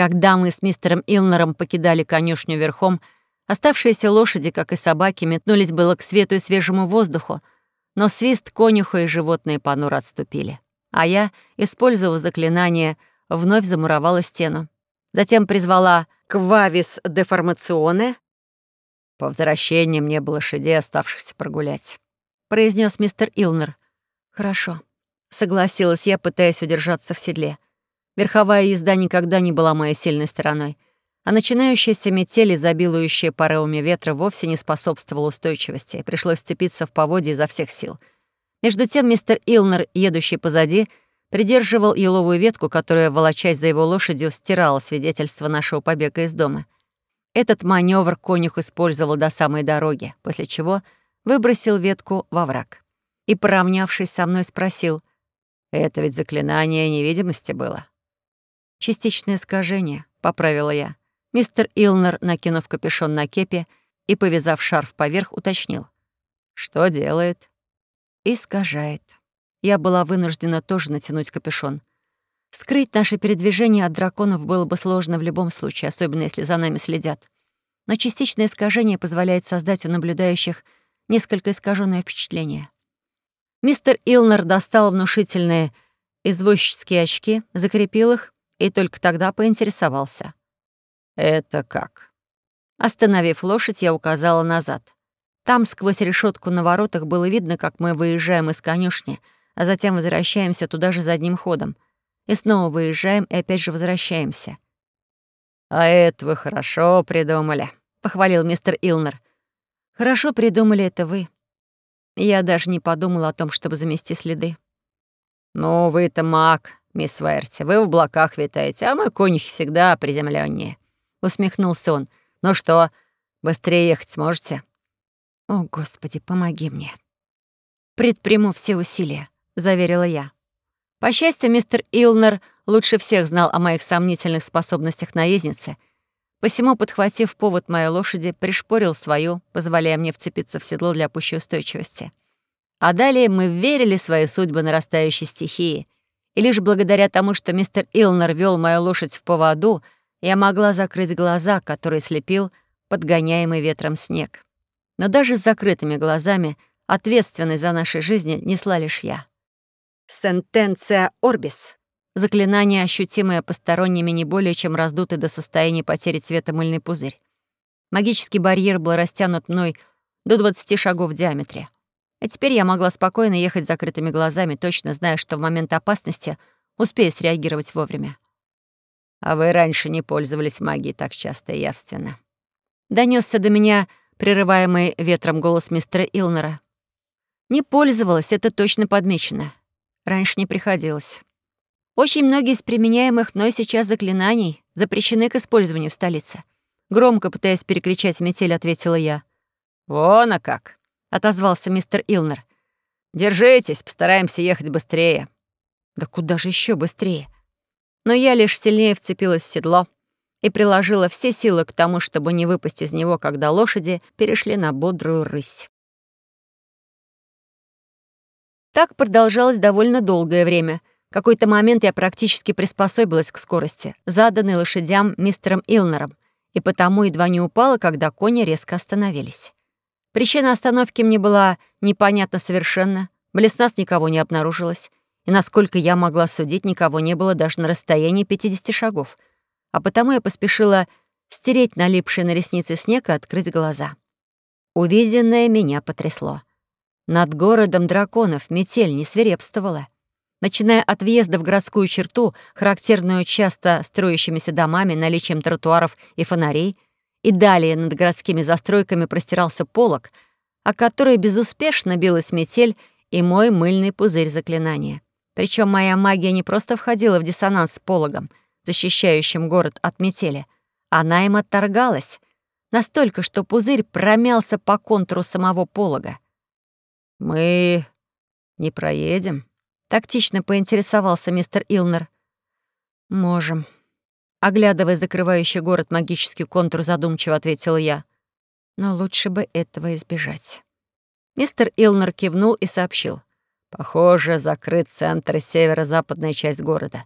Когда мы с мистером Илнером покидали конюшню верхом, оставшиеся лошади, как и собаки, метнулись было к свету и свежему воздуху, но свист конюха и животные понуро отступили. А я, использовав заклинание, вновь замуровала стену. Затем призвала «Квавис деформационе». «По возвращении мне было лошадей, оставшихся прогулять», — произнес мистер Илнер. «Хорошо», — согласилась я, пытаясь удержаться в седле. Верховая езда никогда не была моей сильной стороной, а начинающаяся метель, изобилующая порывами ветра, вовсе не способствовала устойчивости, пришлось сцепиться в поводье изо всех сил. Между тем мистер Илнер, едущий позади, придерживал еловую ветку, которая, волочась за его лошадью, стирала свидетельство нашего побега из дома. Этот маневр конюх использовал до самой дороги, после чего выбросил ветку во враг. И, поравнявшись со мной, спросил, «Это ведь заклинание невидимости было?» «Частичное искажение», — поправила я. Мистер Илнер, накинув капюшон на кепи и повязав шарф поверх, уточнил. «Что делает?» «Искажает». Я была вынуждена тоже натянуть капюшон. Скрыть наше передвижение от драконов было бы сложно в любом случае, особенно если за нами следят. Но частичное искажение позволяет создать у наблюдающих несколько искаженное впечатление. Мистер Илнер достал внушительные извозческие очки, закрепил их и только тогда поинтересовался. «Это как?» Остановив лошадь, я указала назад. Там, сквозь решетку на воротах, было видно, как мы выезжаем из конюшни, а затем возвращаемся туда же задним ходом. И снова выезжаем и опять же возвращаемся. «А это вы хорошо придумали», — похвалил мистер Илнер. «Хорошо придумали это вы», я даже не подумала о том, чтобы замести следы. «Ну, вы-то маг, мисс Верти, вы в облаках витаете, а мой конюх всегда приземленнее. усмехнулся он. «Ну что, быстрее ехать сможете?» «О, Господи, помоги мне!» «Предприму все усилия», — заверила я. По счастью, мистер Илнер лучше всех знал о моих сомнительных способностях наездницы, посему, подхватив повод моей лошади, пришпорил свою, позволяя мне вцепиться в седло для пущей устойчивости. А далее мы верили свои судьбы нарастающей стихии. И лишь благодаря тому, что мистер Илнер вел мою лошадь в поводу, я могла закрыть глаза, которые слепил подгоняемый ветром снег. Но даже с закрытыми глазами ответственность за наши жизни несла лишь я. «Сентенция орбис» — заклинание, ощутимое посторонними не более чем раздутый до состояния потери цвета мыльный пузырь. Магический барьер был растянут мной до 20 шагов в диаметре — и теперь я могла спокойно ехать с закрытыми глазами, точно зная, что в момент опасности успею среагировать вовремя. «А вы раньше не пользовались магией так часто и явственно». Донесся до меня прерываемый ветром голос мистера Илнера. «Не пользовалась, это точно подмечено. Раньше не приходилось. Очень многие из применяемых мной сейчас заклинаний запрещены к использованию в столице. Громко, пытаясь перекричать метель, ответила я. «Вон а как!» — отозвался мистер Илнер. «Держитесь, постараемся ехать быстрее». «Да куда же еще быстрее?» Но я лишь сильнее вцепилась в седло и приложила все силы к тому, чтобы не выпасть из него, когда лошади перешли на бодрую рысь. Так продолжалось довольно долгое время. В какой-то момент я практически приспособилась к скорости, заданной лошадям мистером Илнером, и потому едва не упала, когда кони резко остановились. Причина остановки мне была непонятна совершенно. Близ нас никого не обнаружилось. И, насколько я могла судить, никого не было даже на расстоянии 50 шагов. А потому я поспешила стереть налипший на ресницы снег и открыть глаза. Увиденное меня потрясло. Над городом драконов метель не свирепствовала. Начиная от въезда в городскую черту, характерную часто строящимися домами, наличием тротуаров и фонарей — и далее над городскими застройками простирался полог, о который безуспешно билась метель и мой мыльный пузырь заклинания. Причем моя магия не просто входила в диссонанс с пологом, защищающим город от метели, она им отторгалась, настолько, что пузырь промялся по контуру самого полога. «Мы не проедем?» — тактично поинтересовался мистер Илнер. «Можем», Оглядывая закрывающий город магический контур, задумчиво ответила я. Но лучше бы этого избежать. Мистер Илнер кивнул и сообщил. «Похоже, закрыт центр и северо-западная часть города.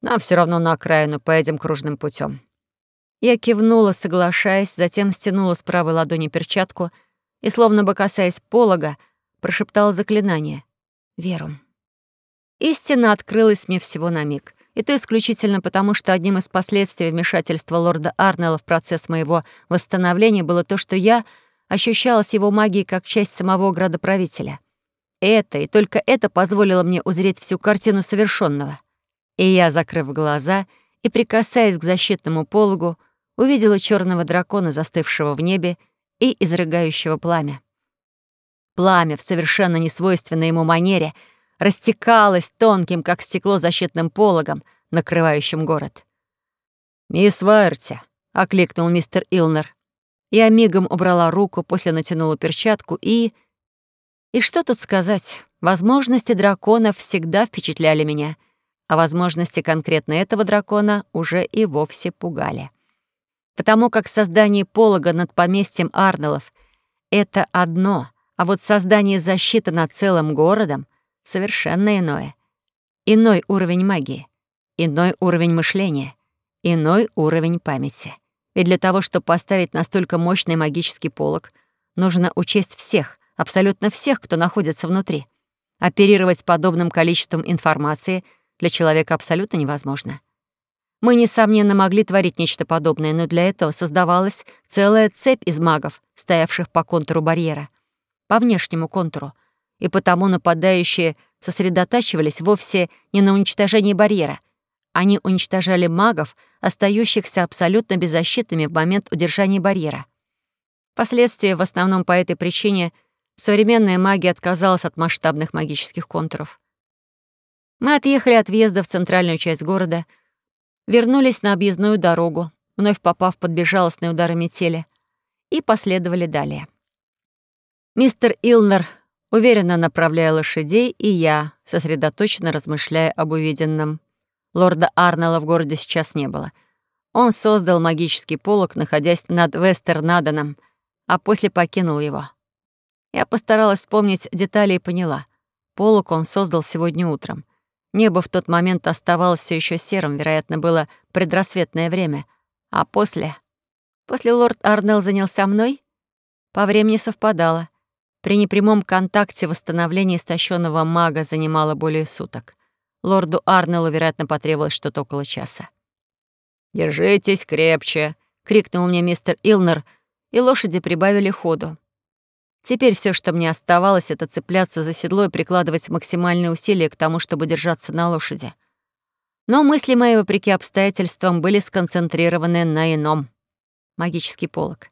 Нам все равно на окраину, поедем кружным путем. Я кивнула, соглашаясь, затем стянула с правой ладони перчатку и, словно бы касаясь полога, прошептала заклинание. «Верум». Истина открылась мне всего на миг. И то исключительно потому, что одним из последствий вмешательства лорда Арнелла в процесс моего восстановления было то, что я ощущала с его магией как часть самого градоправителя. Это и только это позволило мне узреть всю картину совершенного. И я, закрыв глаза и прикасаясь к защитному пологу, увидела черного дракона, застывшего в небе и изрыгающего пламя. Пламя в совершенно несвойственной ему манере растекалось тонким, как стекло, защитным пологом, накрывающим город. «Мисс Вайерти», — окликнул мистер Илнер. Я мигом убрала руку, после натянула перчатку и... И что тут сказать? Возможности драконов всегда впечатляли меня, а возможности конкретно этого дракона уже и вовсе пугали. Потому как создание полога над поместьем Арнеллов — это одно, а вот создание защиты над целым городом — совершенно иное. Иной уровень магии, иной уровень мышления, иной уровень памяти. Ведь для того, чтобы поставить настолько мощный магический полог, нужно учесть всех, абсолютно всех, кто находится внутри. Оперировать подобным количеством информации для человека абсолютно невозможно. Мы, несомненно, могли творить нечто подобное, но для этого создавалась целая цепь из магов, стоявших по контуру барьера, по внешнему контуру, и потому нападающие сосредотачивались вовсе не на уничтожении барьера. Они уничтожали магов, остающихся абсолютно беззащитными в момент удержания барьера. Впоследствии, в основном по этой причине, современная магия отказалась от масштабных магических контуров. Мы отъехали от въезда в центральную часть города — вернулись на объездную дорогу, вновь попав под безжалостные удары метели, и последовали далее. Мистер Илнер уверенно направляя лошадей, и я, сосредоточенно размышляя об увиденном. Лорда Арнелла в городе сейчас не было. Он создал магический полог, находясь над Вестернаденом, а после покинул его. Я постаралась вспомнить детали и поняла. Полог он создал сегодня утром. Небо в тот момент оставалось все еще серым, вероятно, было предрассветное время. А после... После лорд Арнелл занялся мной? По времени совпадало. При непрямом контакте восстановление истощенного мага занимало более суток. Лорду Арнеллу, вероятно, потребовалось что-то около часа. «Держитесь крепче!» — крикнул мне мистер Илнер, и лошади прибавили ходу. Теперь все, что мне оставалось, это цепляться за седло и прикладывать максимальные усилия к тому, чтобы держаться на лошади. Но мысли мои, вопреки обстоятельствам, были сконцентрированы на ином. Магический полог.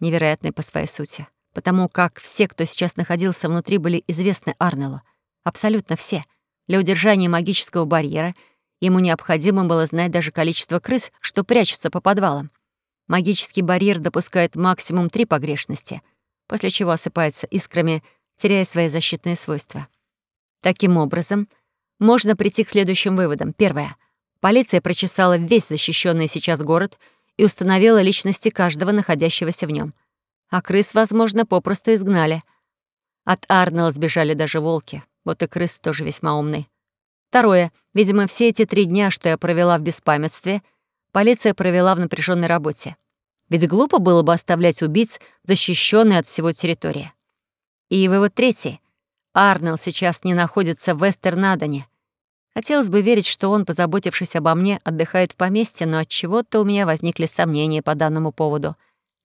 Невероятный по своей сути. Потому как все, кто сейчас находился внутри, были известны Арнеллу. Абсолютно все. Для удержания магического барьера ему необходимо было знать даже количество крыс, что прячутся по подвалам. Магический барьер допускает максимум три погрешности — после чего осыпается искрами, теряя свои защитные свойства. Таким образом, можно прийти к следующим выводам. Первое. Полиция прочесала весь защищенный сейчас город и установила личности каждого находящегося в нем. А крыс, возможно, попросту изгнали. От Арнелла сбежали даже волки. Вот и крыс тоже весьма умный. Второе. Видимо, все эти три дня, что я провела в беспамятстве, полиция провела в напряженной работе. Ведь глупо было бы оставлять убийц, защищенной от всего территории. И вывод третий. Арнелл сейчас не находится в Вестернадоне. Хотелось бы верить, что он, позаботившись обо мне, отдыхает в поместье, но от чего то у меня возникли сомнения по данному поводу.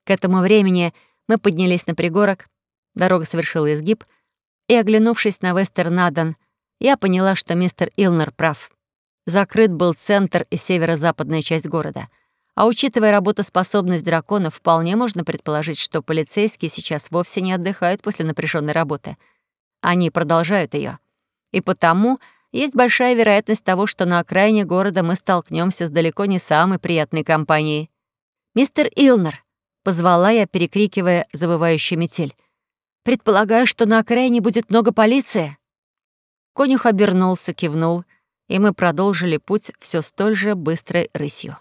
К этому времени мы поднялись на пригорок, дорога совершила изгиб, и, оглянувшись на Вестернадон, я поняла, что мистер Илнер прав. Закрыт был центр и северо-западная часть города — а учитывая работоспособность драконов, вполне можно предположить, что полицейские сейчас вовсе не отдыхают после напряженной работы. Они продолжают ее. И потому есть большая вероятность того, что на окраине города мы столкнемся с далеко не самой приятной компанией. «Мистер Илнер», — позвала я, перекрикивая забывающую метель, «предполагаю, что на окраине будет много полиции». Конюх обернулся, кивнул, и мы продолжили путь все столь же быстрой рысью.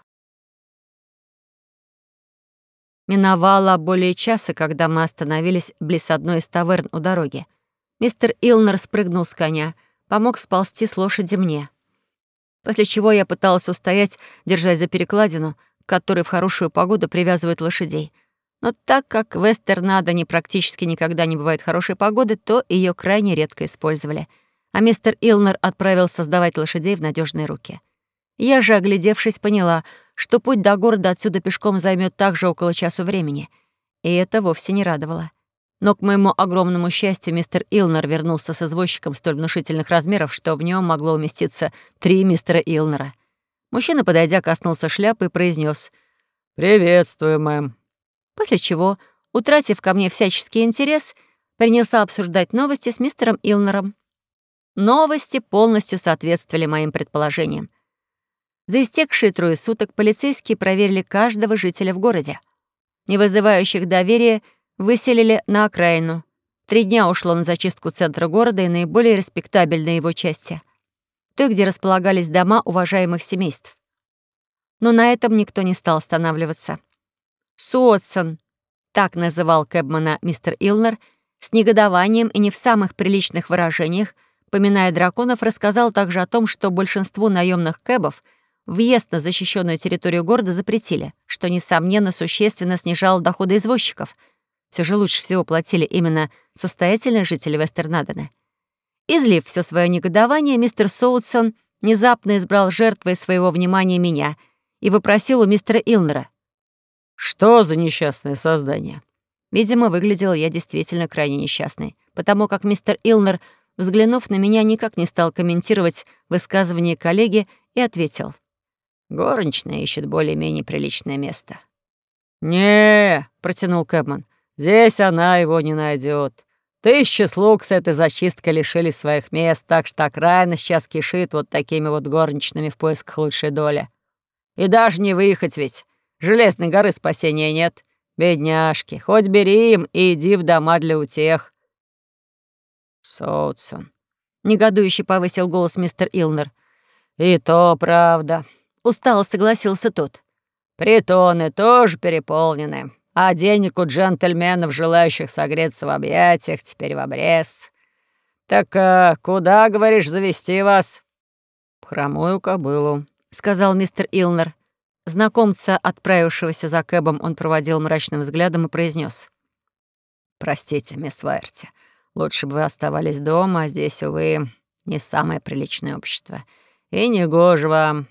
Миновало более часа, когда мы остановились близ одной из таверн у дороги. Мистер Илнер спрыгнул с коня, помог сползти с лошади мне. после чего я пыталась устоять, держась за перекладину, к которой в хорошую погоду привязывают лошадей. Но так как в Эстернадо практически никогда не бывает хорошей погоды, то ее крайне редко использовали. А мистер Илнер отправился сдавать лошадей в надежные руки. Я же, оглядевшись, поняла, что путь до города отсюда пешком займет также около часу времени. И это вовсе не радовало. Но, к моему огромному счастью, мистер Илнер вернулся с извозчиком столь внушительных размеров, что в нем могло уместиться три мистера Илнера. Мужчина, подойдя, коснулся шляпы и произнес «Приветствую, мэм». После чего, утратив ко мне всяческий интерес, принялся обсуждать новости с мистером Илнером. Новости полностью соответствовали моим предположениям. За истекшие трое суток полицейские проверили каждого жителя в городе. Не вызывающих доверия выселили на окраину. Три дня ушло на зачистку центра города и наиболее респектабельной его части. Той, где располагались дома уважаемых семейств. Но на этом никто не стал останавливаться. Суотсон, так называл Кэбмана мистер Илнер, с негодованием и не в самых приличных выражениях, поминая драконов, рассказал также о том, что большинству наемных кэбов — Въезд на защищенную территорию города запретили, что, несомненно, существенно снижало доходы извозчиков. Все же лучше всего платили именно состоятельные жители Вестернадена. Излив все свое негодование, мистер Соутсон внезапно избрал жертвой своего внимания меня и выпросил у мистера Илнера. «Что за несчастное создание?» Видимо, выглядел я действительно крайне несчастной, потому как мистер Илнер, взглянув на меня, никак не стал комментировать высказывание коллеги и ответил — Горничная ищет более-менее приличное место. не протянул Кэбман. «Здесь она его не найдет. Тысячи слуг с этой зачисткой лишили своих мест, так что окраина сейчас кишит вот такими вот горничными в поисках лучшей доли. И даже не выехать ведь. Железной горы спасения нет. Бедняжки, хоть бери им и иди в дома для утех». «Соутсон», — негодующе повысил голос мистер Илнер. «И то правда. Устало согласился тот. «Притоны тоже переполнены, а денег у джентльменов, желающих согреться в объятиях, теперь в обрез. Так а, куда, говоришь, завести вас?» «В хромую кобылу», — сказал мистер Илнер. Знакомца, отправившегося за Кэбом, он проводил мрачным взглядом и произнес: «Простите, мисс Вайерти, лучше бы вы оставались дома, а здесь, увы, не самое приличное общество. И не гоже вам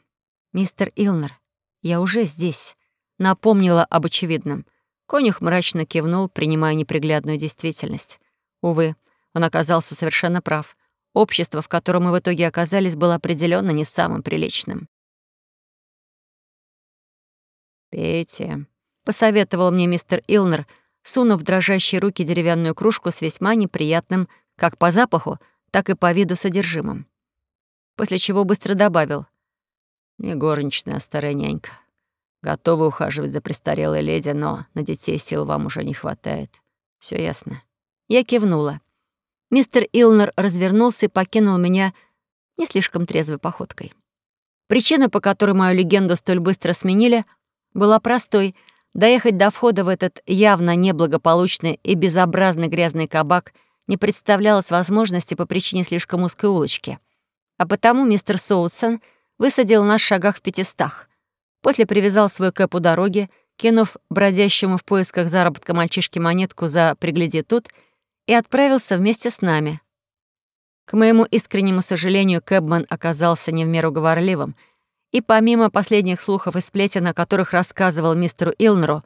«Мистер Илнер, я уже здесь», — напомнила об очевидном. Конюх мрачно кивнул, принимая неприглядную действительность. Увы, он оказался совершенно прав. Общество, в котором мы в итоге оказались, было определенно не самым приличным. «Пейте», — посоветовал мне мистер Илнер, сунув в дрожащие руки деревянную кружку с весьма неприятным как по запаху, так и по виду содержимым. После чего быстро добавил. Не горничная, а старая нянька. Готова ухаживать за престарелой леди, но на детей сил вам уже не хватает. Все ясно?» Я кивнула. Мистер Илнер развернулся и покинул меня не слишком трезвой походкой. Причина, по которой мою легенду столь быстро сменили, была простой. Доехать до входа в этот явно неблагополучный и безобразный грязный кабак не представлялось возможности по причине слишком узкой улочки. А потому мистер Соусон — высадил нас в шагах в пятистах. После привязал свой кэп у дороги, кинув бродящему в поисках заработка мальчишке монетку за «пригляди тут», и отправился вместе с нами. К моему искреннему сожалению, Кэбман оказался не в меру говорливым, и помимо последних слухов и сплетен, о которых рассказывал мистеру Илнеру,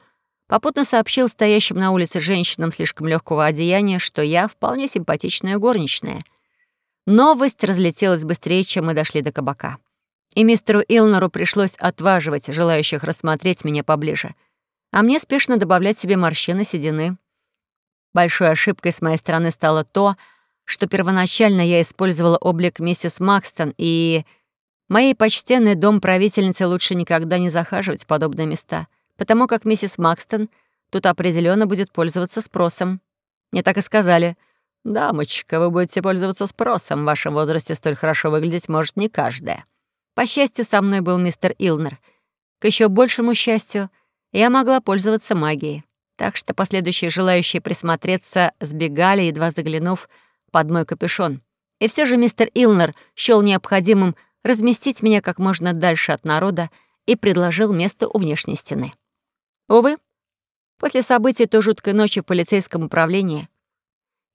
попутно сообщил стоящим на улице женщинам слишком легкого одеяния, что я вполне симпатичная горничная. Новость разлетелась быстрее, чем мы дошли до кабака и мистеру Илнеру пришлось отваживать желающих рассмотреть меня поближе, а мне спешно добавлять себе морщины седины. Большой ошибкой с моей стороны стало то, что первоначально я использовала облик миссис Макстон, и моей почтенной дом правительницы лучше никогда не захаживать в подобные места, потому как миссис Макстон тут определенно будет пользоваться спросом. Мне так и сказали. «Дамочка, вы будете пользоваться спросом. В вашем возрасте столь хорошо выглядеть может не каждая». По счастью, со мной был мистер Илнер. К еще большему счастью, я могла пользоваться магией. Так что последующие желающие присмотреться сбегали, едва заглянув под мой капюшон. И все же мистер Илнер счёл необходимым разместить меня как можно дальше от народа и предложил место у внешней стены. Увы, после событий той жуткой ночи в полицейском управлении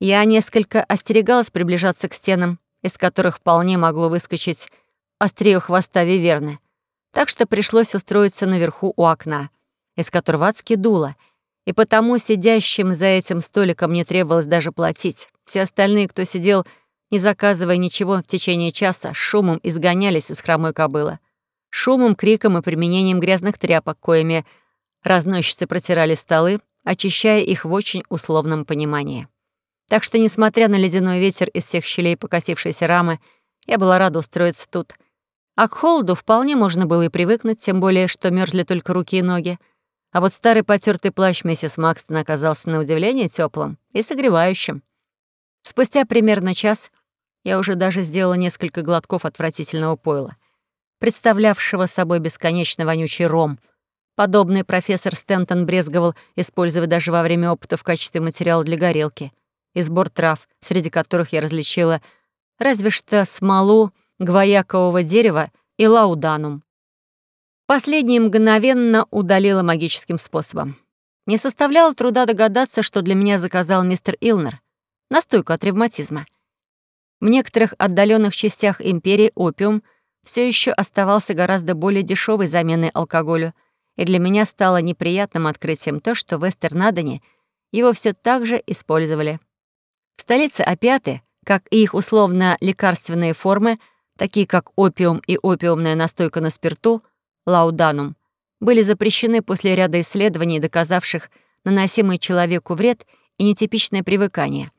я несколько остерегалась приближаться к стенам, из которых вполне могло выскочить острие хвоста виверны, так что пришлось устроиться наверху у окна, из которого адски дуло, и потому сидящим за этим столиком не требовалось даже платить. Все остальные, кто сидел, не заказывая ничего в течение часа, шумом изгонялись из хромой кобылы. Шумом, криком и применением грязных тряпок, коими разносчицы протирали столы, очищая их в очень условном понимании. Так что, несмотря на ледяной ветер из всех щелей покосившейся рамы, я была рада устроиться тут. А к холоду вполне можно было и привыкнуть, тем более, что мерзли только руки и ноги. А вот старый потертый плащ миссис Макстон оказался на удивление теплым и согревающим. Спустя примерно час я уже даже сделала несколько глотков отвратительного пойла, представлявшего собой бесконечно вонючий ром. Подобный профессор Стентон брезговал использовать даже во время опыта в качестве материала для горелки — и сбор трав, среди которых я различила разве что смолу гвоякового дерева и лауданум. Последнее мгновенно удалила магическим способом. Не составляло труда догадаться, что для меня заказал мистер Илнер настойку от ревматизма. В некоторых отдаленных частях империи опиум все еще оставался гораздо более дешевой заменой алкоголю, и для меня стало неприятным открытием то, что в Эстернадоне его все так же использовали. В столице опиаты, как и их условно-лекарственные формы, такие как опиум и опиумная настойка на спирту, лауданум, были запрещены после ряда исследований, доказавших наносимый человеку вред и нетипичное привыкание,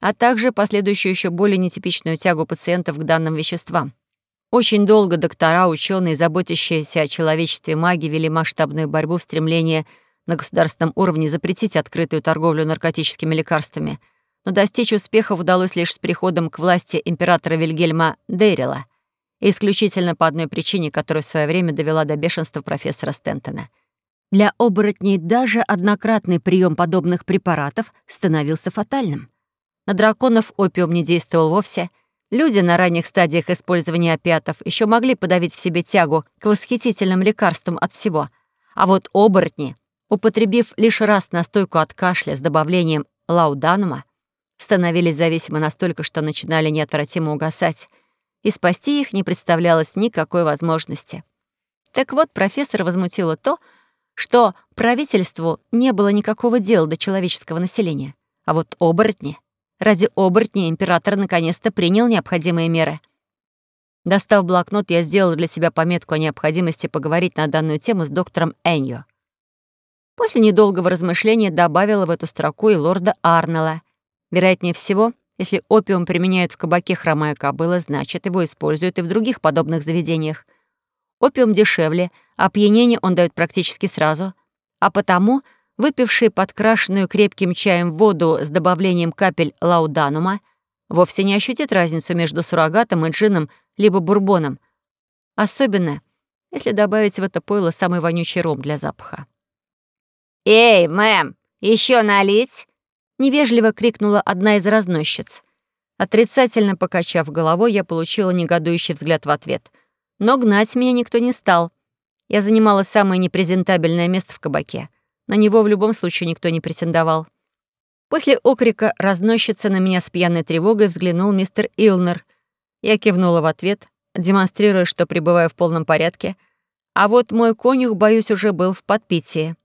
а также последующую еще более нетипичную тягу пациентов к данным веществам. Очень долго доктора, ученые, заботящиеся о человечестве маги, вели масштабную борьбу в стремлении на государственном уровне запретить открытую торговлю наркотическими лекарствами — но достичь успехов удалось лишь с приходом к власти императора Вильгельма Дейрела, исключительно по одной причине, которая в свое время довела до бешенства профессора Стентона. Для оборотней даже однократный прием подобных препаратов становился фатальным. На драконов опиум не действовал вовсе. Люди на ранних стадиях использования опиатов еще могли подавить в себе тягу к восхитительным лекарствам от всего. А вот оборотни, употребив лишь раз настойку от кашля с добавлением лауданума, становились зависимы настолько, что начинали неотвратимо угасать, и спасти их не представлялось никакой возможности. Так вот, профессор возмутило то, что правительству не было никакого дела до человеческого населения. А вот оборотни... Ради оборотней император наконец-то принял необходимые меры. Достав блокнот, я сделала для себя пометку о необходимости поговорить на данную тему с доктором Эньо. После недолгого размышления добавила в эту строку и лорда Арнелла, Вероятнее всего, если опиум применяют в кабаке хромая кобыла, значит, его используют и в других подобных заведениях. Опиум дешевле, а опьянение он дает практически сразу, а потому выпивший подкрашенную крепким чаем воду с добавлением капель лауданума вовсе не ощутит разницу между суррогатом и джином либо бурбоном, особенно если добавить в это пойло самый вонючий ром для запаха. «Эй, мэм, еще налить?» Невежливо крикнула одна из разносчиц. Отрицательно покачав головой, я получила негодующий взгляд в ответ. Но гнать меня никто не стал. Я занимала самое непрезентабельное место в кабаке. На него в любом случае никто не претендовал. После окрика разносчицы на меня с пьяной тревогой взглянул мистер Илнер. Я кивнула в ответ, демонстрируя, что пребываю в полном порядке. А вот мой конюх, боюсь, уже был в подпитии.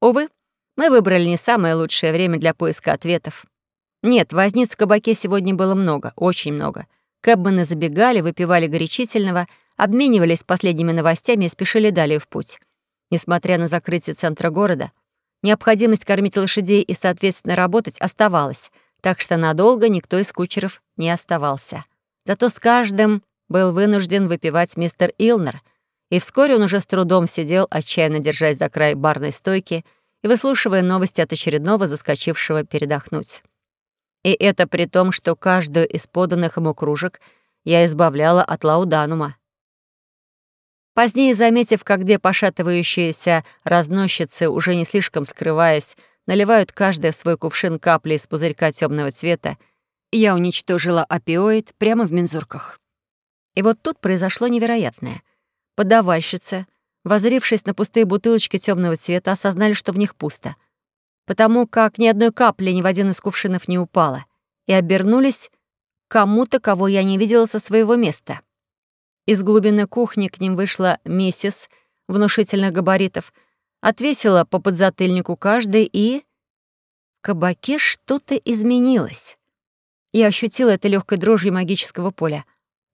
Увы, мы выбрали не самое лучшее время для поиска ответов. Нет, возниц в кабаке сегодня было много, очень много. Кэбманы забегали, выпивали горячительного, обменивались последними новостями и спешили далее в путь. Несмотря на закрытие центра города, необходимость кормить лошадей и, соответственно, работать оставалась, так что надолго никто из кучеров не оставался. Зато с каждым был вынужден выпивать мистер Илнер, и вскоре он уже с трудом сидел, отчаянно держась за край барной стойки — и выслушивая новости от очередного заскочившего передохнуть. И это при том, что каждую из поданных ему кружек я избавляла от лауданума. Позднее, заметив, как две пошатывающиеся разносчицы, уже не слишком скрываясь, наливают каждая в свой кувшин капли из пузырька темного цвета, я уничтожила опиоид прямо в мензурках. И вот тут произошло невероятное. Подавальщицы, возрившись на пустые бутылочки темного цвета, осознали, что в них пусто, потому как ни одной капли ни в один из кувшинов не упало, и обернулись кому-то, кого я не видела со своего места. Из глубины кухни к ним вышла миссис внушительных габаритов, отвесила по подзатыльнику каждой и... В кабаке что-то изменилось. Я ощутила это легкой дрожью магического поля.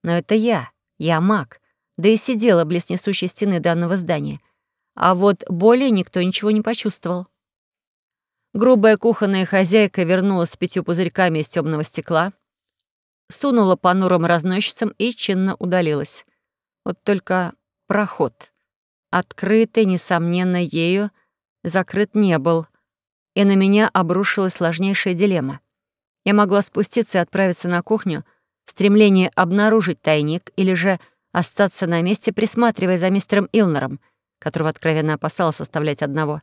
Но это я, я маг, да и сидела близ несущей стены данного здания. А вот боли никто ничего не почувствовал. Грубая кухонная хозяйка вернулась с пятью пузырьками из темного стекла, сунула понурым разносчицам и чинно удалилась. Вот только проход, открытый, несомненно, ею, закрыт не был, и на меня обрушилась сложнейшая дилемма. Я могла спуститься и отправиться на кухню, стремление обнаружить тайник или же остаться на месте, присматривая за мистером Илнером, которого откровенно опасалась оставлять одного.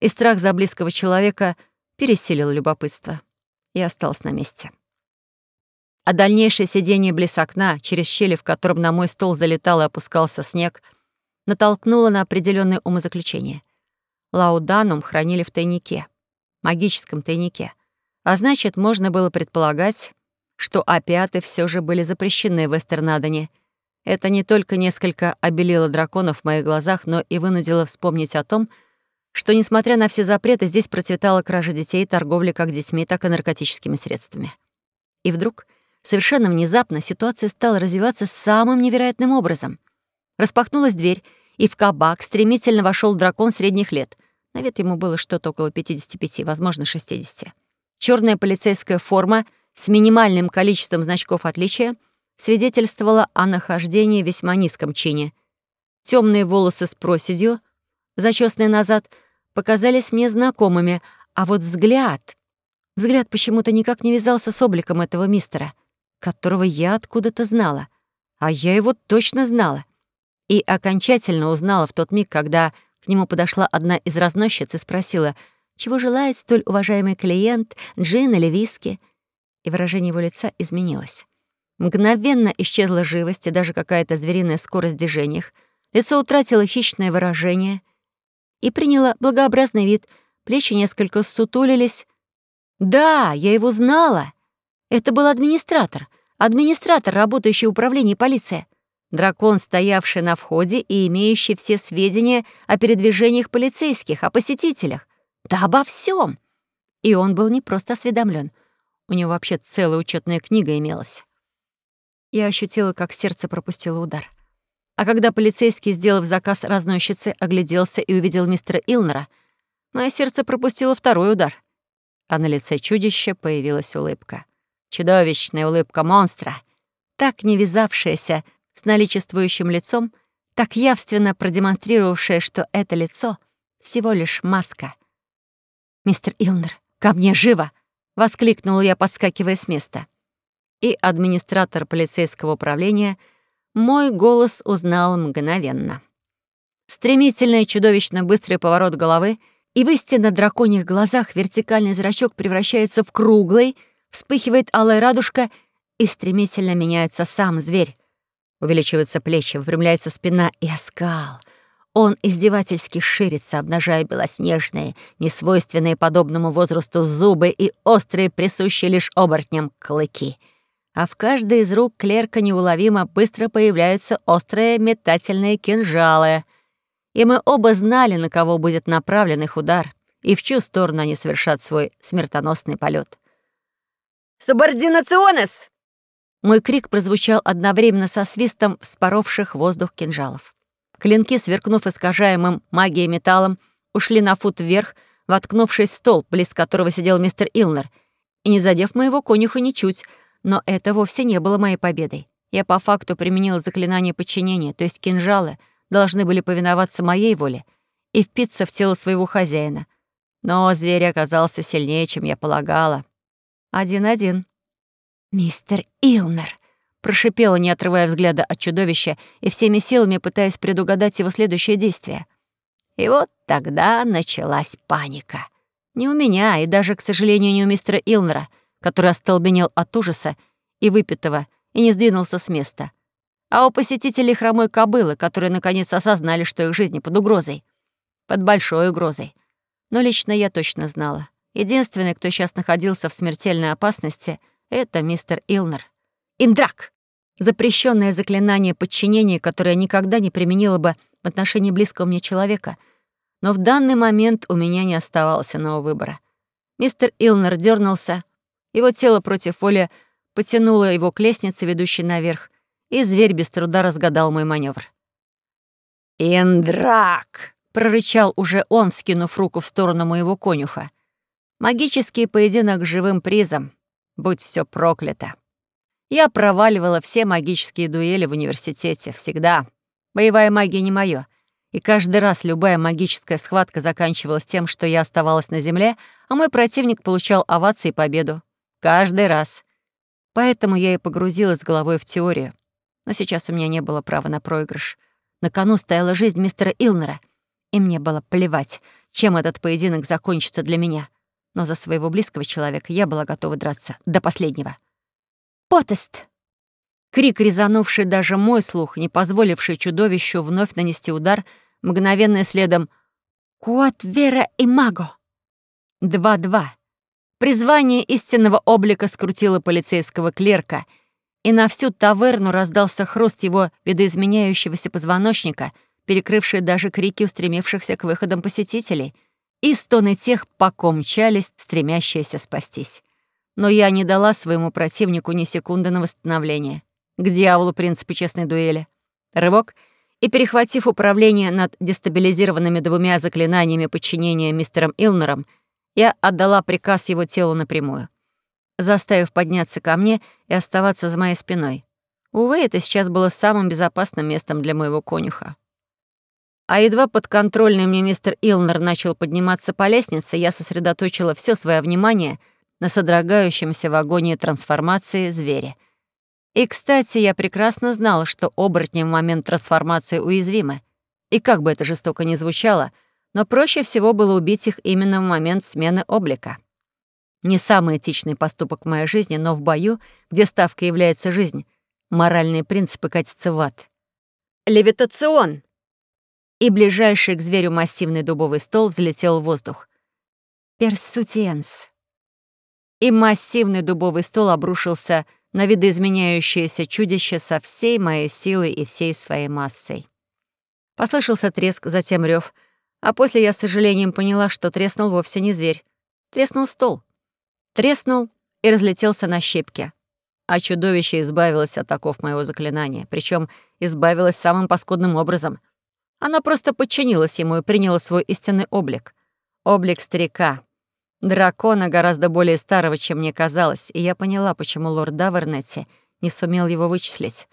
И страх за близкого человека пересилил любопытство. Я осталась на месте. А дальнейшее сидение близ окна, через щели, в котором на мой стол залетал и опускался снег, натолкнуло на определенное умозаключение. Лауданум хранили в тайнике, магическом тайнике. А значит, можно было предполагать, что опиаты все же были запрещены в Эстернадоне. Это не только несколько обелило драконов в моих глазах, но и вынудило вспомнить о том, что, несмотря на все запреты, здесь процветала кража детей торговля как детьми, так и наркотическими средствами. И вдруг Совершенно внезапно ситуация стала развиваться самым невероятным образом. Распахнулась дверь, и в кабак стремительно вошел дракон средних лет. На вид ему было что-то около 55, возможно, 60. Черная полицейская форма с минимальным количеством значков отличия свидетельствовала о нахождении в весьма низком чине. Темные волосы с проседью, зачесанные назад, показались мне знакомыми, а вот взгляд... Взгляд почему-то никак не вязался с обликом этого мистера которого я откуда-то знала. А я его точно знала. И окончательно узнала в тот миг, когда к нему подошла одна из разносчиц и спросила, чего желает столь уважаемый клиент, джин или виски. И выражение его лица изменилось. Мгновенно исчезла живость и даже какая-то звериная скорость в движениях. Лицо утратило хищное выражение и приняло благообразный вид, плечи несколько сутулились. Да, я его знала. Это был администратор. Администратор, работающий в управлении полиции. Дракон, стоявший на входе и имеющий все сведения о передвижениях полицейских, о посетителях. Да обо всем. И он был не просто осведомлен. У него вообще целая учетная книга имелась. Я ощутила, как сердце пропустило удар. А когда полицейский, сделав заказ разносчицы, огляделся и увидел мистера Илнера, мое сердце пропустило второй удар. А на лице чудища появилась улыбка. Чудовищная улыбка монстра, так не вязавшаяся с наличествующим лицом, так явственно продемонстрировавшая, что это лицо — всего лишь маска. «Мистер Илнер, ко мне живо!» — воскликнул я, подскакивая с места. И администратор полицейского управления мой голос узнал мгновенно. Стремительный чудовищно быстрый поворот головы, и в истинно драконьих глазах вертикальный зрачок превращается в круглый — Вспыхивает алая радужка, и стремительно меняется сам зверь. Увеличиваются плечи, выпрямляется спина и оскал. Он издевательски ширится, обнажая белоснежные, несвойственные подобному возрасту зубы и острые, присущие лишь оборотням, клыки. А в каждой из рук клерка неуловимо быстро появляются острые метательные кинжалы. И мы оба знали, на кого будет направлен их удар и в чью сторону они совершат свой смертоносный полет. «Субординационес!» Мой крик прозвучал одновременно со свистом вспоровших воздух кинжалов. Клинки, сверкнув искажаемым магией металлом, ушли на фут вверх, воткнувшись в стол, близ которого сидел мистер Илнер, и не задев моего конюха ничуть, но это вовсе не было моей победой. Я по факту применила заклинание подчинения, то есть кинжалы должны были повиноваться моей воле и впиться в тело своего хозяина. Но зверь оказался сильнее, чем я полагала. Один-один. «Мистер Илнер!» — прошипела, не отрывая взгляда от чудовища и всеми силами пытаясь предугадать его следующее действие. И вот тогда началась паника. Не у меня, и даже, к сожалению, не у мистера Илнера, который остолбенел от ужаса и выпитого, и не сдвинулся с места. а у посетителей хромой кобылы, которые наконец осознали, что их жизни под угрозой. Под большой угрозой. Но лично я точно знала. Единственный, кто сейчас находился в смертельной опасности, это мистер Илнер. Индрак! Запрещенное заклинание подчинения, которое никогда не применила бы в отношении близкого мне человека. Но в данный момент у меня не оставалось иного выбора. Мистер Илнер дернулся, его тело против воли потянуло его к лестнице, ведущей наверх, и зверь без труда разгадал мой маневр. «Индрак!» — прорычал уже он, скинув руку в сторону моего конюха. «Магический поединок с живым призом. Будь все проклято!» Я проваливала все магические дуэли в университете. Всегда. Боевая магия не моё. И каждый раз любая магическая схватка заканчивалась тем, что я оставалась на земле, а мой противник получал овации и победу. Каждый раз. Поэтому я и погрузилась головой в теорию. Но сейчас у меня не было права на проигрыш. На кону стояла жизнь мистера Илнера. И мне было плевать, чем этот поединок закончится для меня. Но за своего близкого человека я была готова драться до последнего. «Потест!» Крик, резанувший даже мой слух, не позволивший чудовищу вновь нанести удар, мгновенно следом «Куат вера и маго!» Два-два. Призвание истинного облика скрутило полицейского клерка, и на всю таверну раздался хруст его видоизменяющегося позвоночника, перекрывший даже крики устремившихся к выходам посетителей, и стоны тех, по ком мчались, стремящиеся спастись но я не дала своему противнику ни секунды на восстановление. К дьяволу принципы честной дуэли. Рывок, и, перехватив управление над дестабилизированными двумя заклинаниями подчинения мистером Илнером, я отдала приказ его телу напрямую, заставив подняться ко мне и оставаться за моей спиной. Увы, это сейчас было самым безопасным местом для моего конюха. А едва подконтрольный мне мистер Илнер начал подниматься по лестнице, я сосредоточила все свое внимание — на содрогающемся вагоне трансформации зверя. И, кстати, я прекрасно знала, что оборотни в момент трансформации уязвимы. И как бы это жестоко ни звучало, но проще всего было убить их именно в момент смены облика. Не самый этичный поступок в моей жизни, но в бою, где ставкой является жизнь, моральные принципы катятся в ад. «Левитацион!» И ближайший к зверю массивный дубовый стол взлетел в воздух. «Персутиенс!» и массивный дубовый стол обрушился на видоизменяющееся чудище со всей моей силой и всей своей массой. Послышался треск, затем рев, а после я с сожалением поняла, что треснул вовсе не зверь. Треснул стол. Треснул и разлетелся на щепки. А чудовище избавилось от оков моего заклинания, причем избавилось самым паскудным образом. Оно просто подчинилось ему и приняло свой истинный облик. Облик старика, Дракона гораздо более старого, чем мне казалось, и я поняла, почему лорд Давернетти не сумел его вычислить.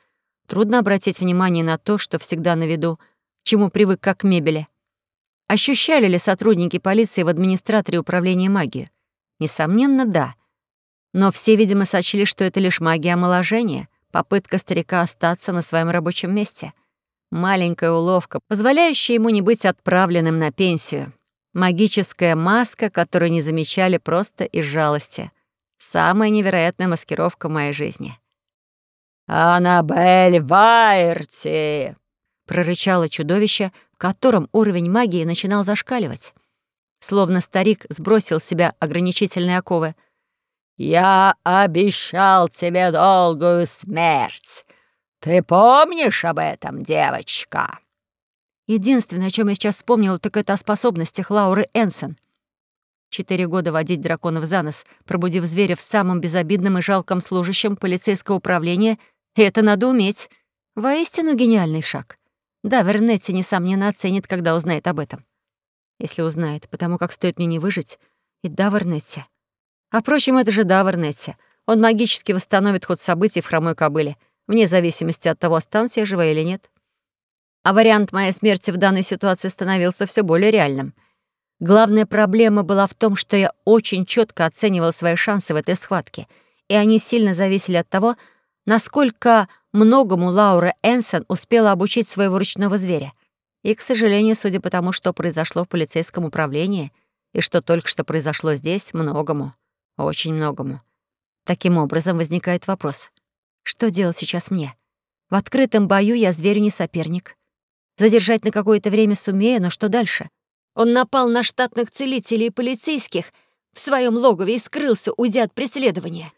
Трудно обратить внимание на то, что всегда на виду, чему привык как к мебели. Ощущали ли сотрудники полиции в администраторе управления магией? Несомненно, да. Но все, видимо, сочли, что это лишь магия омоложения, попытка старика остаться на своем рабочем месте. Маленькая уловка, позволяющая ему не быть отправленным на пенсию. Магическая маска, которую не замечали просто из жалости. Самая невероятная маскировка в моей жизни. «Аннабель Вайерти!» — прорычало чудовище, котором уровень магии начинал зашкаливать. Словно старик сбросил с себя ограничительные оковы. «Я обещал тебе долгую смерть. Ты помнишь об этом, девочка?» Единственное, о чем я сейчас вспомнила, так это о способностях Лауры Энсон. Четыре года водить драконов за нос, пробудив зверя в самом безобидном и жалком служащем полицейского управления, это надо уметь. Воистину гениальный шаг. Да, Вернетти, несомненно, оценит, когда узнает об этом. Если узнает, потому как стоит мне не выжить, и да, Вернетти. А впрочем, это же да, Вернетти. Он магически восстановит ход событий в хромой кобыле, вне зависимости от того, останусь я жива или нет а вариант моей смерти в данной ситуации становился все более реальным. Главная проблема была в том, что я очень четко оценивала свои шансы в этой схватке, и они сильно зависели от того, насколько многому Лаура Энсон успела обучить своего ручного зверя. И, к сожалению, судя по тому, что произошло в полицейском управлении и что только что произошло здесь, многому, очень многому. Таким образом возникает вопрос, что делать сейчас мне? В открытом бою я зверю не соперник. Задержать на какое-то время сумею, но что дальше? Он напал на штатных целителей и полицейских в своем логове и скрылся, уйдя от преследования.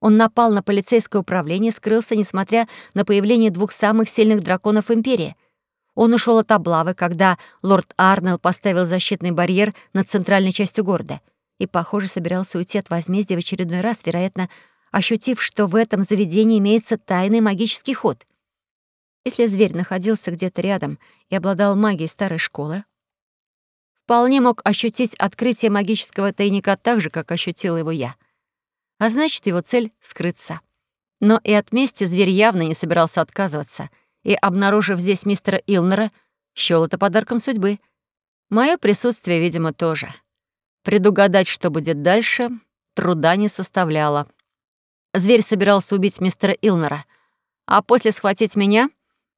Он напал на полицейское управление, скрылся, несмотря на появление двух самых сильных драконов Империи. Он ушел от облавы, когда лорд Арнелл поставил защитный барьер над центральной частью города и, похоже, собирался уйти от возмездия в очередной раз, вероятно, ощутив, что в этом заведении имеется тайный магический ход. Если зверь находился где-то рядом и обладал магией старой школы, вполне мог ощутить открытие магического тайника так же, как ощутила его я — а значит, его цель — скрыться. Но и от мести зверь явно не собирался отказываться, и, обнаружив здесь мистера Илнера, счёл это подарком судьбы. Мое присутствие, видимо, тоже. Предугадать, что будет дальше, труда не составляло. Зверь собирался убить мистера Илнера, а после схватить меня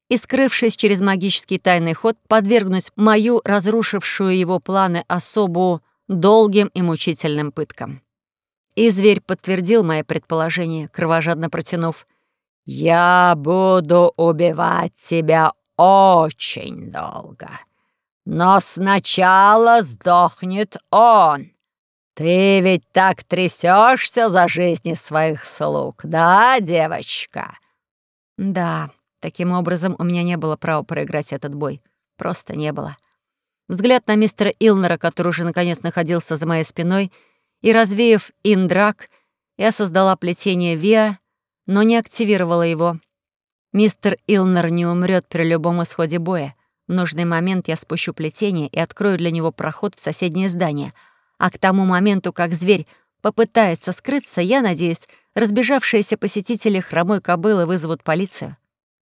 и, скрывшись через магический тайный ход, подвергнуть мою разрушившую его планы особу долгим и мучительным пыткам. И зверь подтвердил мое предположение, кровожадно протянув. «Я буду убивать тебя очень долго. Но сначала сдохнет он. Ты ведь так трясешься за жизни своих слуг, да, девочка?» «Да, таким образом у меня не было права проиграть этот бой. Просто не было». Взгляд на мистера Илнера, который уже наконец находился за моей спиной, — и, развеяв индрак, я создала плетение Виа, но не активировала его. Мистер Илнер не умрет при любом исходе боя. В нужный момент я спущу плетение и открою для него проход в соседнее здание. А к тому моменту, как зверь попытается скрыться, я надеюсь, разбежавшиеся посетители хромой кобылы вызовут полицию.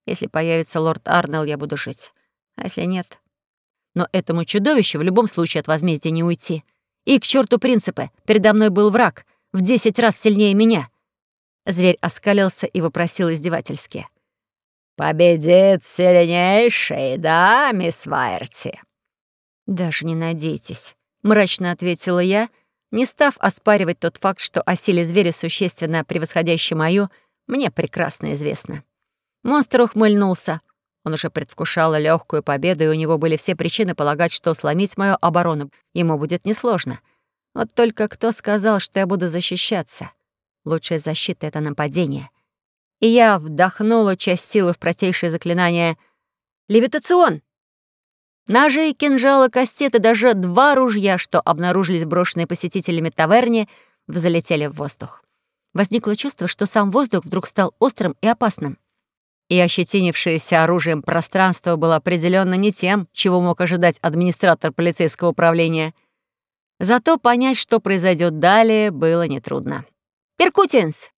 Если появится лорд Арнелл, я буду жить. А если нет? Но этому чудовищу в любом случае от возмездия не уйти — и к черту принципы, передо мной был враг, в десять раз сильнее меня. Зверь оскалился и вопросил издевательски. «Победит сильнейший, да, мисс Вайерти?» «Даже не надейтесь», — мрачно ответила я, не став оспаривать тот факт, что о силе зверя, существенно превосходящей мою, мне прекрасно известно. Монстр ухмыльнулся. Он уже предвкушал легкую победу, и у него были все причины полагать, что сломить мою оборону ему будет несложно. Вот только кто сказал, что я буду защищаться? Лучшая защита — это нападение. И я вдохнула часть силы в простейшее заклинание «Левитацион!». Ножи, кинжалы, кастеты, даже два ружья, что обнаружились брошенные посетителями таверни, взлетели в воздух. Возникло чувство, что сам воздух вдруг стал острым и опасным и ощетинившееся оружием пространство было определенно не тем, чего мог ожидать администратор полицейского управления. Зато понять, что произойдет далее, было нетрудно. «Перкутинс!»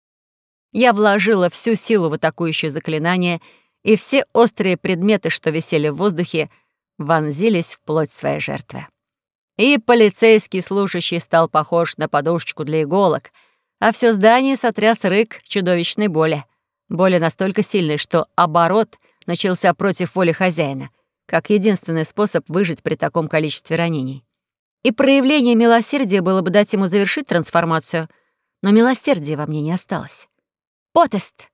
Я вложила всю силу в атакующее заклинание, и все острые предметы, что висели в воздухе, вонзились в плоть своей жертвы. И полицейский служащий стал похож на подушечку для иголок, а все здание сотряс рык чудовищной боли — Боли настолько сильной, что оборот начался против воли хозяина, как единственный способ выжить при таком количестве ранений. И проявление милосердия было бы дать ему завершить трансформацию, но милосердия во мне не осталось. Потест!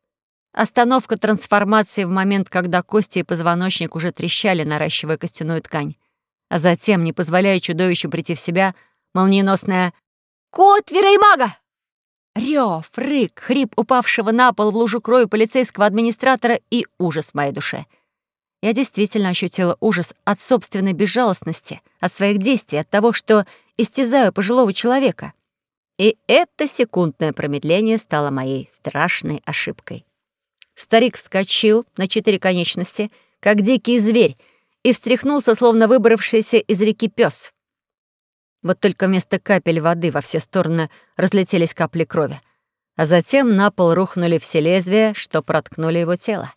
Остановка трансформации в момент, когда кости и позвоночник уже трещали, наращивая костяную ткань. А затем, не позволяя чудовищу прийти в себя, молниеносная «Кот Вереймага!» Рёв, рык, хрип упавшего на пол в лужу крови полицейского администратора и ужас в моей душе. Я действительно ощутила ужас от собственной безжалостности, от своих действий, от того, что истязаю пожилого человека. И это секундное промедление стало моей страшной ошибкой. Старик вскочил на четыре конечности, как дикий зверь, и встряхнулся, словно выбравшийся из реки пес. Вот только вместо капель воды во все стороны разлетелись капли крови, а затем на пол рухнули все лезвия, что проткнули его тело.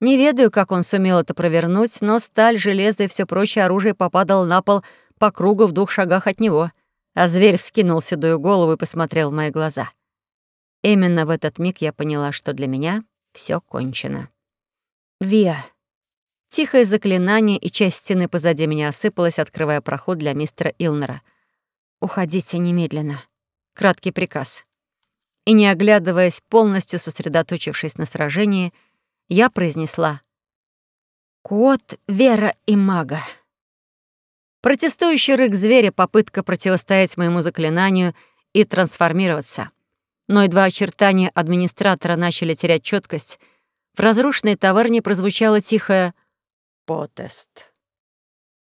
Не ведаю, как он сумел это провернуть, но сталь, железо и все прочее оружие попадало на пол по кругу в двух шагах от него, а зверь вскинул седую голову и посмотрел в мои глаза. Именно в этот миг я поняла, что для меня все кончено. «Виа», Тихое заклинание, и часть стены позади меня осыпалась, открывая проход для мистера Илнера. «Уходите немедленно». Краткий приказ. И не оглядываясь, полностью сосредоточившись на сражении, Я произнесла «Кот, Вера и Мага». Протестующий рык зверя — попытка противостоять моему заклинанию и трансформироваться. Но едва очертания администратора начали терять четкость, в разрушенной таверне прозвучало тихое «Потест».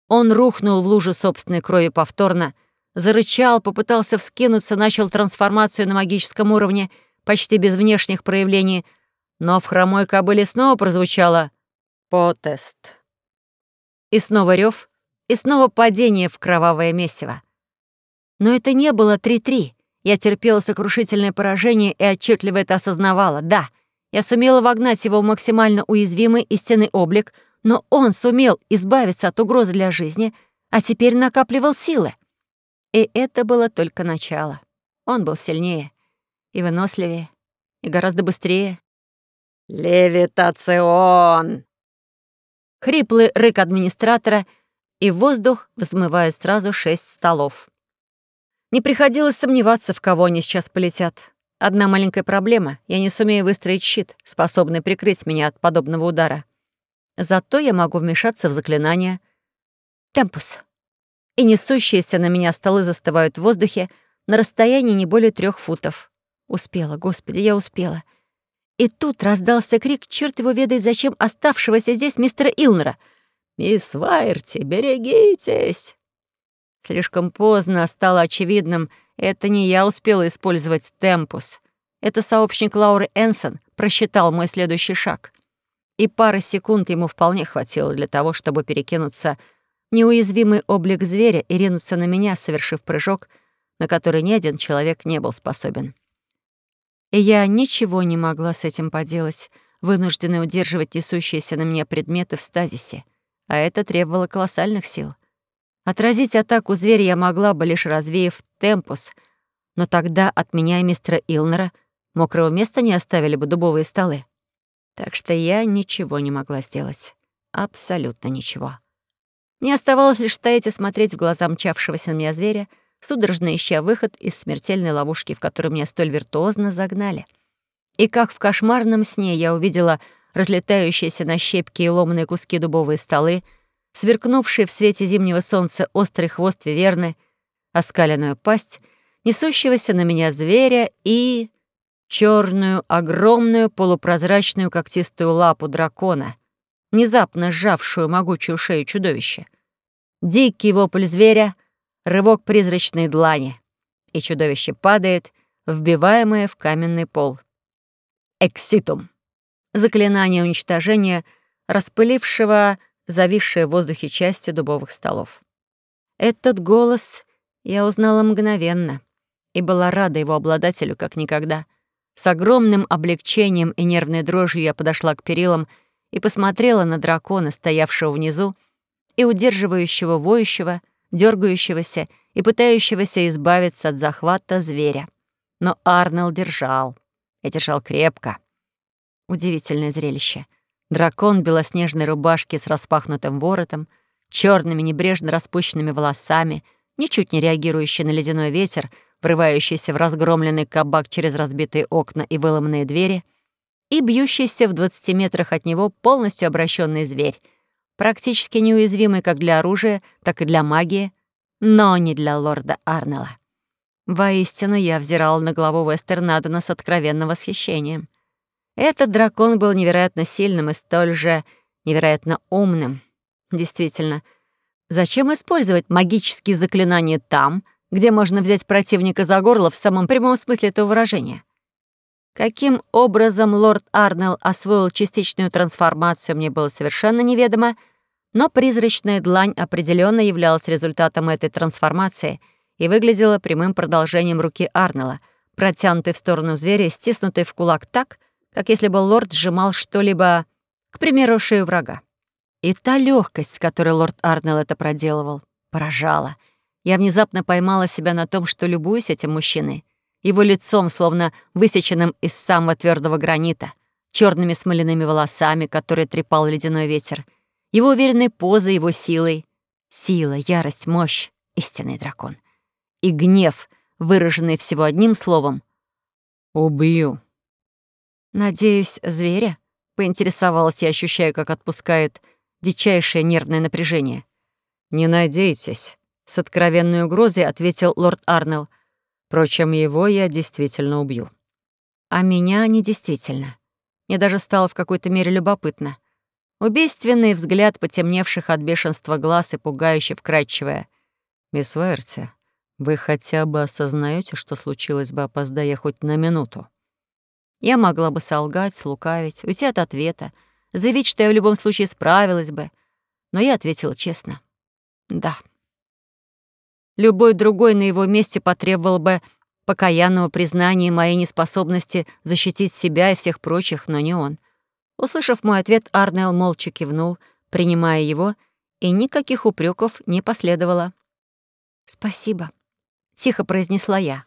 Он рухнул в лужу собственной крови повторно, зарычал, попытался вскинуться, начал трансформацию на магическом уровне, почти без внешних проявлений, но в хромой кобыле снова прозвучало «Потест». И снова рев, и снова падение в кровавое месиво. Но это не было 3-3. Я терпела сокрушительное поражение и отчетливо это осознавала. Да, я сумела вогнать его в максимально уязвимый истинный облик, но он сумел избавиться от угрозы для жизни, а теперь накапливал силы. И это было только начало. Он был сильнее и выносливее, и гораздо быстрее. «Левитацион!» Хриплый рык администратора, и в воздух взмывает сразу шесть столов. Не приходилось сомневаться, в кого они сейчас полетят. Одна маленькая проблема — я не сумею выстроить щит, способный прикрыть меня от подобного удара. Зато я могу вмешаться в заклинание «Темпус». И несущиеся на меня столы застывают в воздухе на расстоянии не более трех футов. Успела, господи, я успела. И тут раздался крик, черт его ведает, зачем оставшегося здесь мистера Илнера. «Мисс Вайерти, берегитесь!» Слишком поздно стало очевидным, это не я успела использовать темпус. Это сообщник Лауры Энсон просчитал мой следующий шаг. И пары секунд ему вполне хватило для того, чтобы перекинуться неуязвимый облик зверя и ринуться на меня, совершив прыжок, на который ни один человек не был способен. И я ничего не могла с этим поделать, вынужденная удерживать несущиеся на меня предметы в стазисе, а это требовало колоссальных сил — Отразить атаку зверя я могла бы, лишь развеяв темпус, но тогда от меня и мистера Илнера мокрого места не оставили бы дубовые столы. Так что я ничего не могла сделать. Абсолютно ничего. Мне оставалось лишь стоять и смотреть в глаза мчавшегося на меня зверя, судорожно ища выход из смертельной ловушки, в которую меня столь виртуозно загнали. И как в кошмарном сне я увидела разлетающиеся на щепки и ломаные куски дубовые столы, сверкнувший в свете зимнего солнца острый хвост виверны, оскаленную пасть, несущегося на меня зверя и черную, огромную, полупрозрачную когтистую лапу дракона, внезапно сжавшую могучую шею чудовища. Дикий вопль зверя, рывок призрачной длани, и чудовище падает, вбиваемое в каменный пол. Экситум. Заклинание уничтожения, распылившего зависшие в воздухе части дубовых столов. Этот голос я узнала мгновенно и была рада его обладателю как никогда. С огромным облегчением и нервной дрожью я подошла к перилам и посмотрела на дракона, стоявшего внизу, и удерживающего воющего, дергающегося и пытающегося избавиться от захвата зверя. Но Арнелл держал. И держал крепко. Удивительное зрелище. Дракон в белоснежной рубашке с распахнутым воротом, черными небрежно распущенными волосами, ничуть не реагирующий на ледяной ветер, врывающийся в разгромленный кабак через разбитые окна и выломанные двери, и бьющийся в 20 метрах от него полностью обращенный зверь, практически неуязвимый как для оружия, так и для магии, но не для лорда Арнелла. Воистину, я взирал на главу Вестернадена с откровенным восхищением. Этот дракон был невероятно сильным и столь же невероятно умным. Действительно, зачем использовать магические заклинания там, где можно взять противника за горло в самом прямом смысле этого выражения? Каким образом лорд Арнелл освоил частичную трансформацию, мне было совершенно неведомо, но призрачная длань определенно являлась результатом этой трансформации и выглядела прямым продолжением руки Арнелла, протянутой в сторону зверя, стиснутой в кулак так, как если бы лорд сжимал что-либо, к примеру, шею врага. И та легкость, с которой лорд Арнелл это проделывал, поражала. Я внезапно поймала себя на том, что любуюсь этим мужчиной, его лицом, словно высеченным из самого твердого гранита, черными смоляными волосами, которые трепал ледяной ветер, его уверенной позой, его силой. Сила, ярость, мощь — истинный дракон. И гнев, выраженный всего одним словом — «Убью». «Надеюсь, зверя?» Поинтересовалась я, ощущая, как отпускает дичайшее нервное напряжение. «Не надейтесь», — с откровенной угрозой ответил лорд Арнелл. «Впрочем, его я действительно убью». А меня не действительно. Мне даже стало в какой-то мере любопытно. Убийственный взгляд потемневших от бешенства глаз и пугающе вкрадчивая. «Мисс Верти, вы хотя бы осознаете, что случилось бы, опоздая хоть на минуту?» Я могла бы солгать, слукавить, уйти от ответа, заявить, что я в любом случае справилась бы. Но я ответила честно. Да. Любой другой на его месте потребовал бы покаянного признания моей неспособности защитить себя и всех прочих, но не он. Услышав мой ответ, Арнелл молча кивнул, принимая его, и никаких упреков не последовало. «Спасибо», — тихо произнесла я.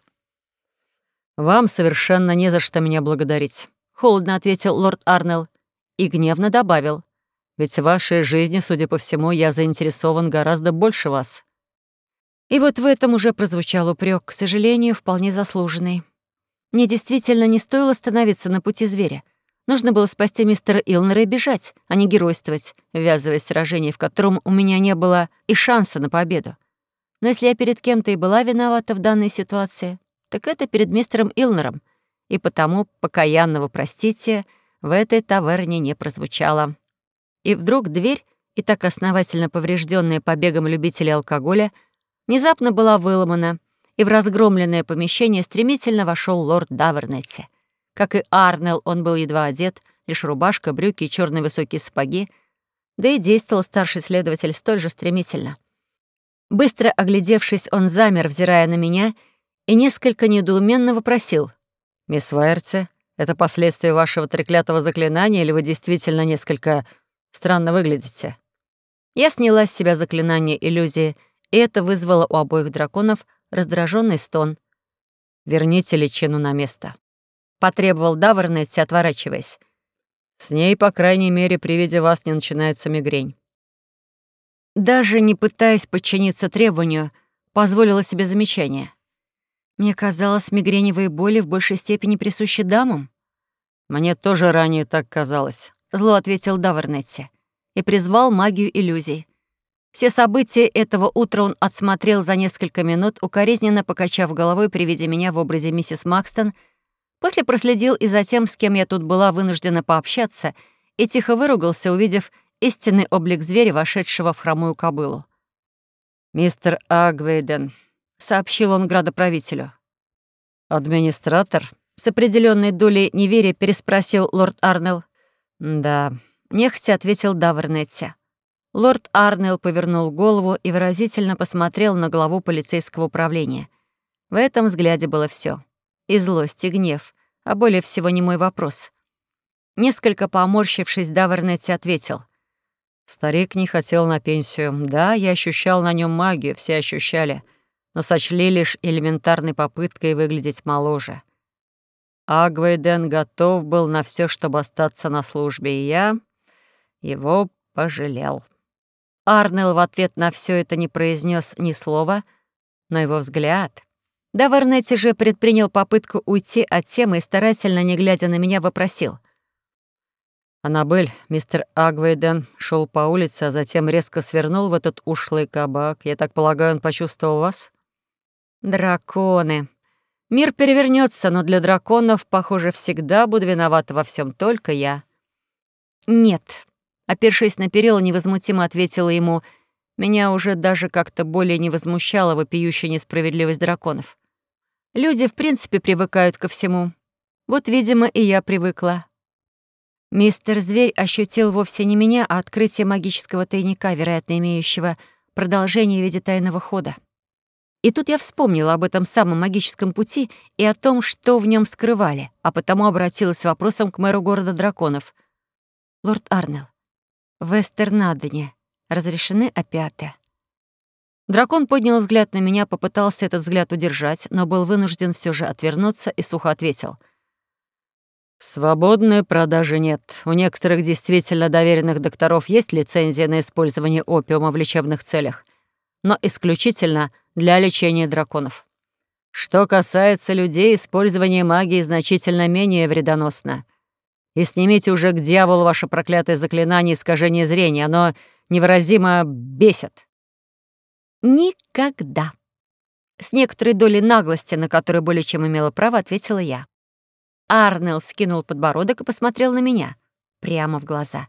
«Вам совершенно не за что меня благодарить», — холодно ответил лорд Арнелл и гневно добавил. «Ведь в вашей жизни, судя по всему, я заинтересован гораздо больше вас». И вот в этом уже прозвучал упрек, к сожалению, вполне заслуженный. Мне действительно не стоило становиться на пути зверя. Нужно было спасти мистера Илнера и бежать, а не геройствовать, ввязываясь в сражение, в котором у меня не было и шанса на победу. Но если я перед кем-то и была виновата в данной ситуации, так это перед мистером Илнером, и потому покаянного простите в этой таверне не прозвучало. И вдруг дверь, и так основательно поврежденная побегом любителей алкоголя, внезапно была выломана, и в разгромленное помещение стремительно вошел лорд Давернетти. Как и Арнелл, он был едва одет, лишь рубашка, брюки и черные высокие сапоги, да и действовал старший следователь столь же стремительно. Быстро оглядевшись, он замер, взирая на меня — и несколько недоуменно вопросил. «Мисс Вайерти, это последствия вашего треклятого заклинания, или вы действительно несколько странно выглядите?» Я сняла с себя заклинание иллюзии, и это вызвало у обоих драконов раздраженный стон. «Верните личину на место», — потребовал Давернетти, отворачиваясь. «С ней, по крайней мере, при виде вас не начинается мигрень». Даже не пытаясь подчиниться требованию, позволила себе замечание. Мне казалось, мигреневые боли в большей степени присущи дамам. «Мне тоже ранее так казалось», — зло ответил Давернетти и призвал магию иллюзий. Все события этого утра он отсмотрел за несколько минут, укоризненно покачав головой при виде меня в образе миссис Макстон, после проследил и за тем, с кем я тут была вынуждена пообщаться, и тихо выругался, увидев истинный облик зверя, вошедшего в хромую кобылу. «Мистер Агвейден», — сообщил он градоправителю. «Администратор?» — с определенной долей неверия переспросил лорд Арнелл. «Да», — нехотя ответил Давернетти. Лорд Арнелл повернул голову и выразительно посмотрел на главу полицейского управления. В этом взгляде было все: И злость, и гнев, а более всего не мой вопрос. Несколько поморщившись, Давернетти ответил. «Старик не хотел на пенсию. Да, я ощущал на нем магию, все ощущали но сочли лишь элементарной попыткой выглядеть моложе. Агвейден готов был на все, чтобы остаться на службе, и я его пожалел. Арнелл в ответ на все это не произнес ни слова, но его взгляд... Да, Варнетти же предпринял попытку уйти от темы и, старательно не глядя на меня, вопросил. «Аннабель, мистер Агвейден шел по улице, а затем резко свернул в этот ушлый кабак. Я так полагаю, он почувствовал вас?» Драконы. Мир перевернется, но для драконов, похоже, всегда буду виновата во всем только я. Нет. Опершись на перила, невозмутимо ответила ему. Меня уже даже как-то более не возмущала вопиющая несправедливость драконов. Люди, в принципе, привыкают ко всему. Вот, видимо, и я привыкла. Мистер Зверь ощутил вовсе не меня, а открытие магического тайника, вероятно, имеющего продолжение в виде тайного хода. И тут я вспомнила об этом самом магическом пути и о том, что в нем скрывали, а потому обратилась с вопросом к мэру города драконов. «Лорд Арнелл, в Эстернадене разрешены опяты?» Дракон поднял взгляд на меня, попытался этот взгляд удержать, но был вынужден все же отвернуться и сухо ответил. «Свободной продажи нет. У некоторых действительно доверенных докторов есть лицензия на использование опиума в лечебных целях, но исключительно для лечения драконов. Что касается людей, использование магии значительно менее вредоносно. И снимите уже к дьяволу ваше проклятое заклинание искажения зрения. Оно невыразимо бесит». «Никогда». С некоторой долей наглости, на которую более чем имела право, ответила я. Арнелл вскинул подбородок и посмотрел на меня. Прямо в глаза.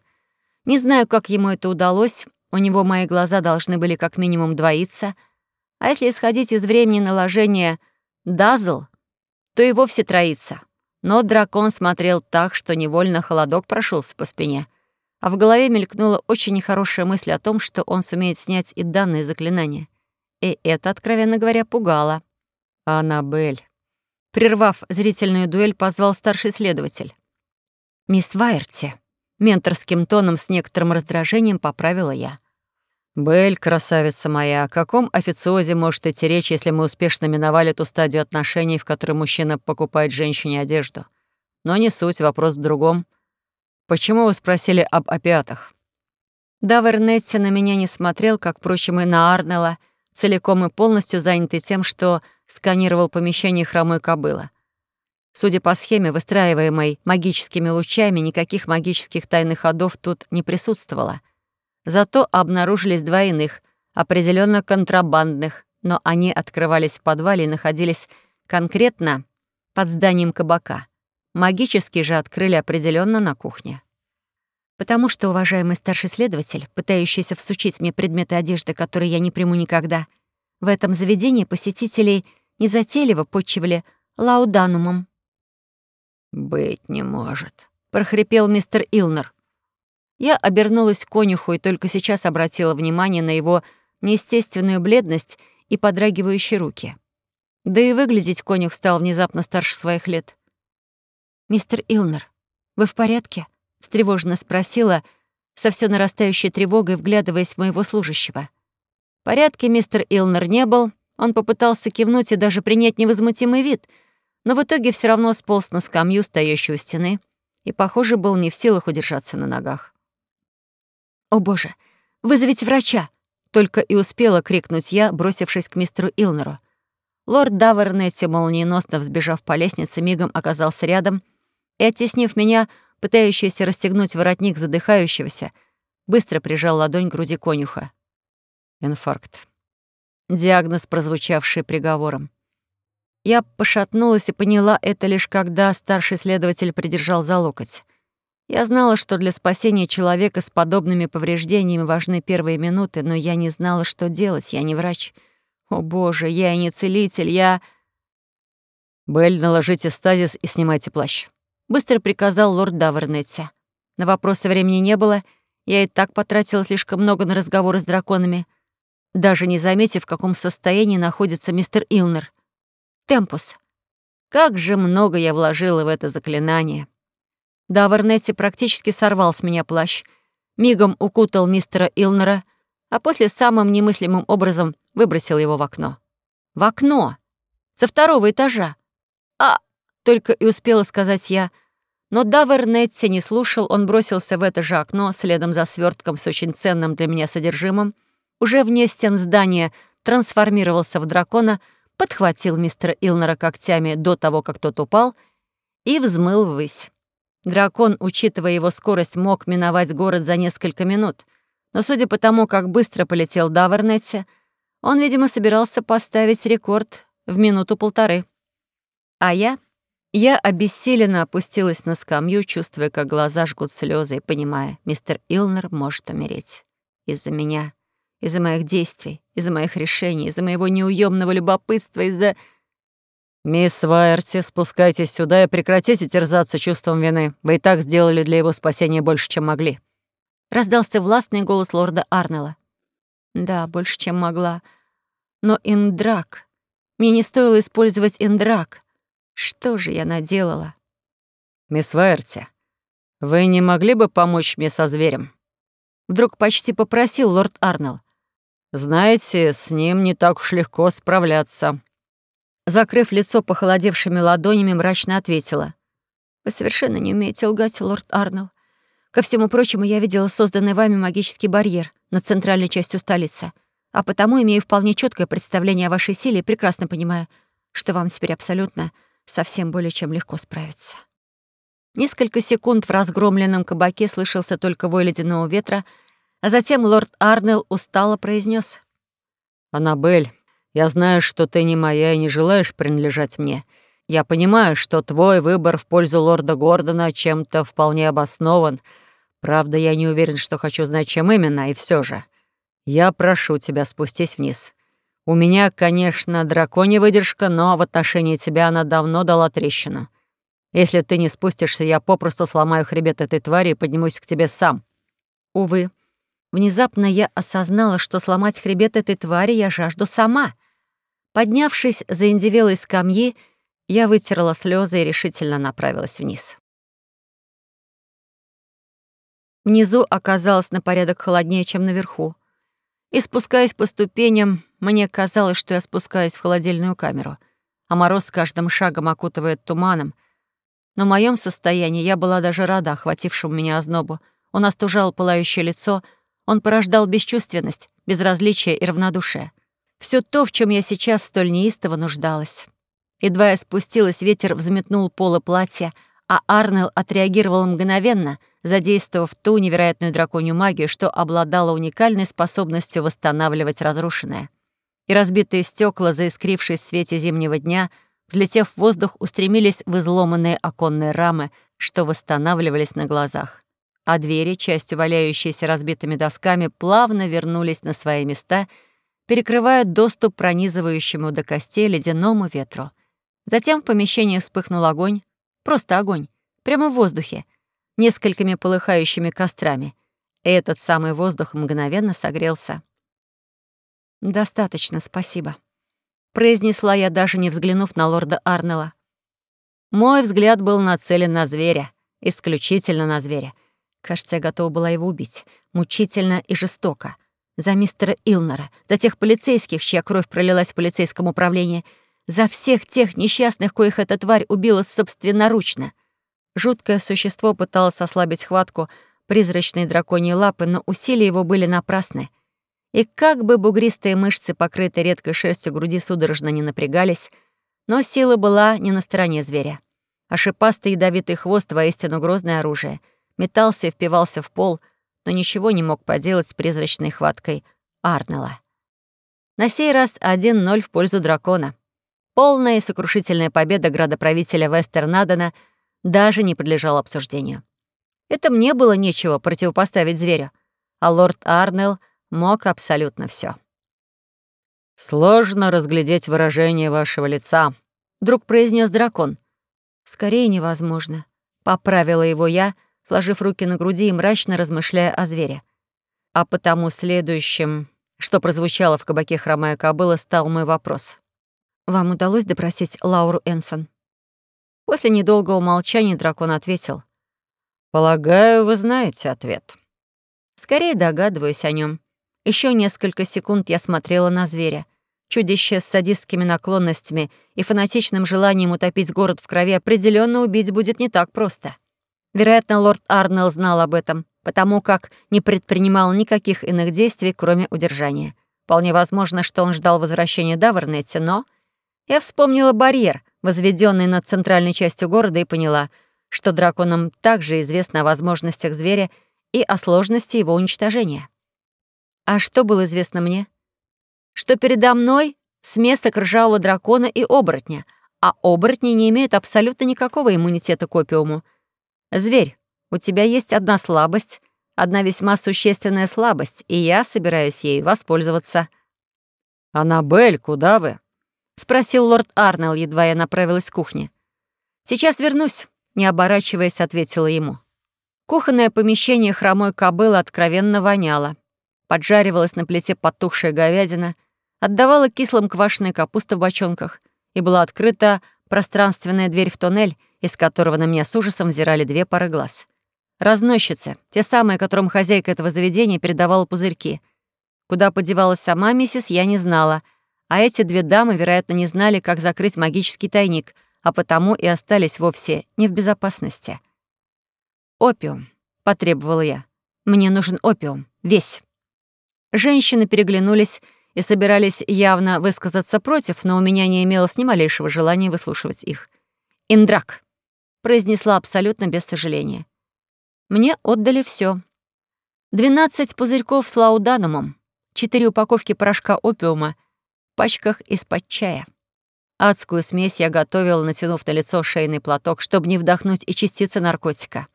Не знаю, как ему это удалось. У него мои глаза должны были как минимум двоиться. А если исходить из времени наложения «дазл», то и вовсе троится. Но дракон смотрел так, что невольно холодок прошелся по спине. А в голове мелькнула очень нехорошая мысль о том, что он сумеет снять и данное заклинание. И это, откровенно говоря, пугало. «Аннабель». Прервав зрительную дуэль, позвал старший следователь. «Мисс Вайерти», менторским тоном с некоторым раздражением поправила я. «Белль, красавица моя, о каком официозе может идти речь, если мы успешно миновали ту стадию отношений, в которой мужчина покупает женщине одежду? Но не суть, вопрос в другом. Почему вы спросили об опиатах?» Давер Нетти на меня не смотрел, как, впрочем, и на Арнелла, целиком и полностью занятый тем, что сканировал помещение хромой кобыла. Судя по схеме, выстраиваемой магическими лучами, никаких магических тайных ходов тут не присутствовало — Зато обнаружились два иных, определенно контрабандных, но они открывались в подвале и находились конкретно под зданием кабака. Магические же открыли определенно на кухне. Потому что, уважаемый старший следователь, пытающийся всучить мне предметы одежды, которые я не приму никогда, в этом заведении посетителей незатейливо почивали лауданумом. «Быть не может», — прохрипел мистер Илнер. Я обернулась к конюху и только сейчас обратила внимание на его неестественную бледность и подрагивающие руки. Да и выглядеть конюх стал внезапно старше своих лет. «Мистер Илнер, вы в порядке?» — встревоженно спросила, со все нарастающей тревогой вглядываясь в моего служащего. В порядке мистер Илнер не был, он попытался кивнуть и даже принять невозмутимый вид, но в итоге все равно сполз на скамью, стоящую у стены, и, похоже, был не в силах удержаться на ногах. «О боже, вызовите врача!» Только и успела крикнуть я, бросившись к мистеру Илнеру. Лорд Давернетти, молниеносно взбежав по лестнице, мигом оказался рядом и, оттеснив меня, пытающийся расстегнуть воротник задыхающегося, быстро прижал ладонь к груди конюха. Инфаркт. Диагноз, прозвучавший приговором. Я пошатнулась и поняла это лишь когда старший следователь придержал за локоть. Я знала, что для спасения человека с подобными повреждениями важны первые минуты, но я не знала, что делать, я не врач. О боже, я и не целитель, я... «Белль, наложите стазис и снимайте плащ», — быстро приказал лорд Давернетти. На вопросы времени не было, я и так потратила слишком много на разговоры с драконами, даже не заметив, в каком состоянии находится мистер Илнер. Темпус. Как же много я вложила в это заклинание. Да, Варнетти практически сорвал с меня плащ, мигом укутал мистера Илнера, а после самым немыслимым образом выбросил его в окно. В окно! Со второго этажа! А! Только и успела сказать я. Но Давер Нетти не слушал, он бросился в это же окно, следом за свертком с очень ценным для меня содержимым, уже вне стен здания трансформировался в дракона, подхватил мистера Илнера когтями до того, как тот упал, и взмыл ввысь. Дракон, учитывая его скорость, мог миновать город за несколько минут. Но судя по тому, как быстро полетел Давернетти, он, видимо, собирался поставить рекорд в минуту-полторы. А я? Я обессиленно опустилась на скамью, чувствуя, как глаза жгут слезы и понимая, мистер Илнер может умереть. Из-за меня, из-за моих действий, из-за моих решений, из-за моего неуемного любопытства, из-за... «Мисс Вайерти, спускайтесь сюда и прекратите терзаться чувством вины. Вы и так сделали для его спасения больше, чем могли». Раздался властный голос лорда Арнелла. «Да, больше, чем могла. Но Индрак... Мне не стоило использовать Индрак. Что же я наделала?» «Мисс Вайерти, вы не могли бы помочь мне со зверем?» Вдруг почти попросил лорд Арнелл. «Знаете, с ним не так уж легко справляться». Закрыв лицо похолодевшими ладонями, мрачно ответила. «Вы совершенно не умеете лгать, лорд Арнелл. Ко всему прочему, я видела созданный вами магический барьер над центральной частью столицы, а потому имею вполне четкое представление о вашей силе и прекрасно понимаю, что вам теперь абсолютно совсем более чем легко справиться». Несколько секунд в разгромленном кабаке слышался только вой ледяного ветра, а затем лорд Арнелл устало произнес: «Аннабель, я знаю, что ты не моя и не желаешь принадлежать мне. Я понимаю, что твой выбор в пользу лорда Гордона чем-то вполне обоснован. Правда, я не уверен, что хочу знать, чем именно, и все же. Я прошу тебя, спустись вниз. У меня, конечно, драконья выдержка, но в отношении тебя она давно дала трещину. Если ты не спустишься, я попросту сломаю хребет этой твари и поднимусь к тебе сам». Увы, внезапно я осознала, что сломать хребет этой твари я жажду сама. Поднявшись за индивелой скамьи, я вытерла слезы и решительно направилась вниз. Внизу оказалось на порядок холоднее, чем наверху. И спускаясь по ступеням, мне казалось, что я спускаюсь в холодильную камеру, а мороз с каждым шагом окутывает туманом. Но в моем состоянии я была даже рада охватившему меня ознобу. Он остужал пылающее лицо, он порождал бесчувственность, безразличие и равнодушие. Все то, в чем я сейчас столь неистово нуждалась. Едва я спустилась, ветер взметнул полы платья, а Арнелл отреагировал мгновенно, задействовав ту невероятную драконью магию, что обладала уникальной способностью восстанавливать разрушенное. И разбитые стекла, заискрившись в свете зимнего дня, взлетев в воздух, устремились в изломанные оконные рамы, что восстанавливались на глазах. А двери, частью валяющиеся разбитыми досками, плавно вернулись на свои места, перекрывая доступ пронизывающему до костей ледяному ветру. Затем в помещении вспыхнул огонь, Просто огонь. Прямо в воздухе. Несколькими полыхающими кострами. И этот самый воздух мгновенно согрелся. «Достаточно, спасибо», — произнесла я, даже не взглянув на лорда Арнелла. Мой взгляд был нацелен на зверя, исключительно на зверя. Кажется, я готова была его убить, мучительно и жестоко. За мистера Илнера, за тех полицейских, чья кровь пролилась в полицейском управлении — за всех тех несчастных, коих эта тварь убила собственноручно. Жуткое существо пыталось ослабить хватку призрачной драконьей лапы, но усилия его были напрасны. И как бы бугристые мышцы, покрытые редкой шерстью груди, судорожно не напрягались, но сила была не на стороне зверя. А шипастый ядовитый хвост — воистину грозное оружие. Метался и впивался в пол, но ничего не мог поделать с призрачной хваткой Арнелла. На сей раз 1-0 в пользу дракона. Полная и сокрушительная победа градоправителя Вестернадена даже не подлежала обсуждению. Это мне было нечего противопоставить зверю, а лорд Арнелл мог абсолютно все. «Сложно разглядеть выражение вашего лица», — вдруг произнес дракон. «Скорее невозможно», — поправила его я, сложив руки на груди и мрачно размышляя о звере. А потому следующим, что прозвучало в кабаке хромая кобыла, стал мой вопрос. Вам удалось допросить Лауру Энсон?» После недолгого молчания дракон ответил. «Полагаю, вы знаете ответ». Скорее догадываюсь о нем. Еще несколько секунд я смотрела на зверя. Чудище с садистскими наклонностями и фанатичным желанием утопить город в крови определенно убить будет не так просто. Вероятно, лорд Арнелл знал об этом, потому как не предпринимал никаких иных действий, кроме удержания. Вполне возможно, что он ждал возвращения Давернетти, но я вспомнила барьер, возведенный над центральной частью города, и поняла, что драконам также известно о возможностях зверя и о сложности его уничтожения. А что было известно мне? Что передо мной смесок ржавого дракона и оборотня, а оборотни не имеют абсолютно никакого иммунитета к опиуму. Зверь, у тебя есть одна слабость, одна весьма существенная слабость, и я собираюсь ею воспользоваться. «Аннабель, куда вы?» — спросил лорд Арнелл, едва я направилась к кухне. «Сейчас вернусь», — не оборачиваясь, ответила ему. Кухонное помещение хромой кобылы откровенно воняло. Поджаривалась на плите потухшая говядина, отдавала кислым квашеная капуста в бочонках, и была открыта пространственная дверь в тоннель, из которого на меня с ужасом взирали две пары глаз. Разносчицы, те самые, которым хозяйка этого заведения передавала пузырьки. Куда подевалась сама миссис, я не знала — а эти две дамы, вероятно, не знали, как закрыть магический тайник, а потому и остались вовсе не в безопасности. «Опиум», — потребовала я. «Мне нужен опиум. Весь». Женщины переглянулись и собирались явно высказаться против, но у меня не имелось ни малейшего желания выслушивать их. «Индрак», произнесла абсолютно без сожаления. Мне отдали все. 12 пузырьков с лауданумом, 4 упаковки порошка опиума, в пачках из-под чая. Адскую смесь я готовила, натянув на лицо шейный платок, чтобы не вдохнуть и частицы наркотика.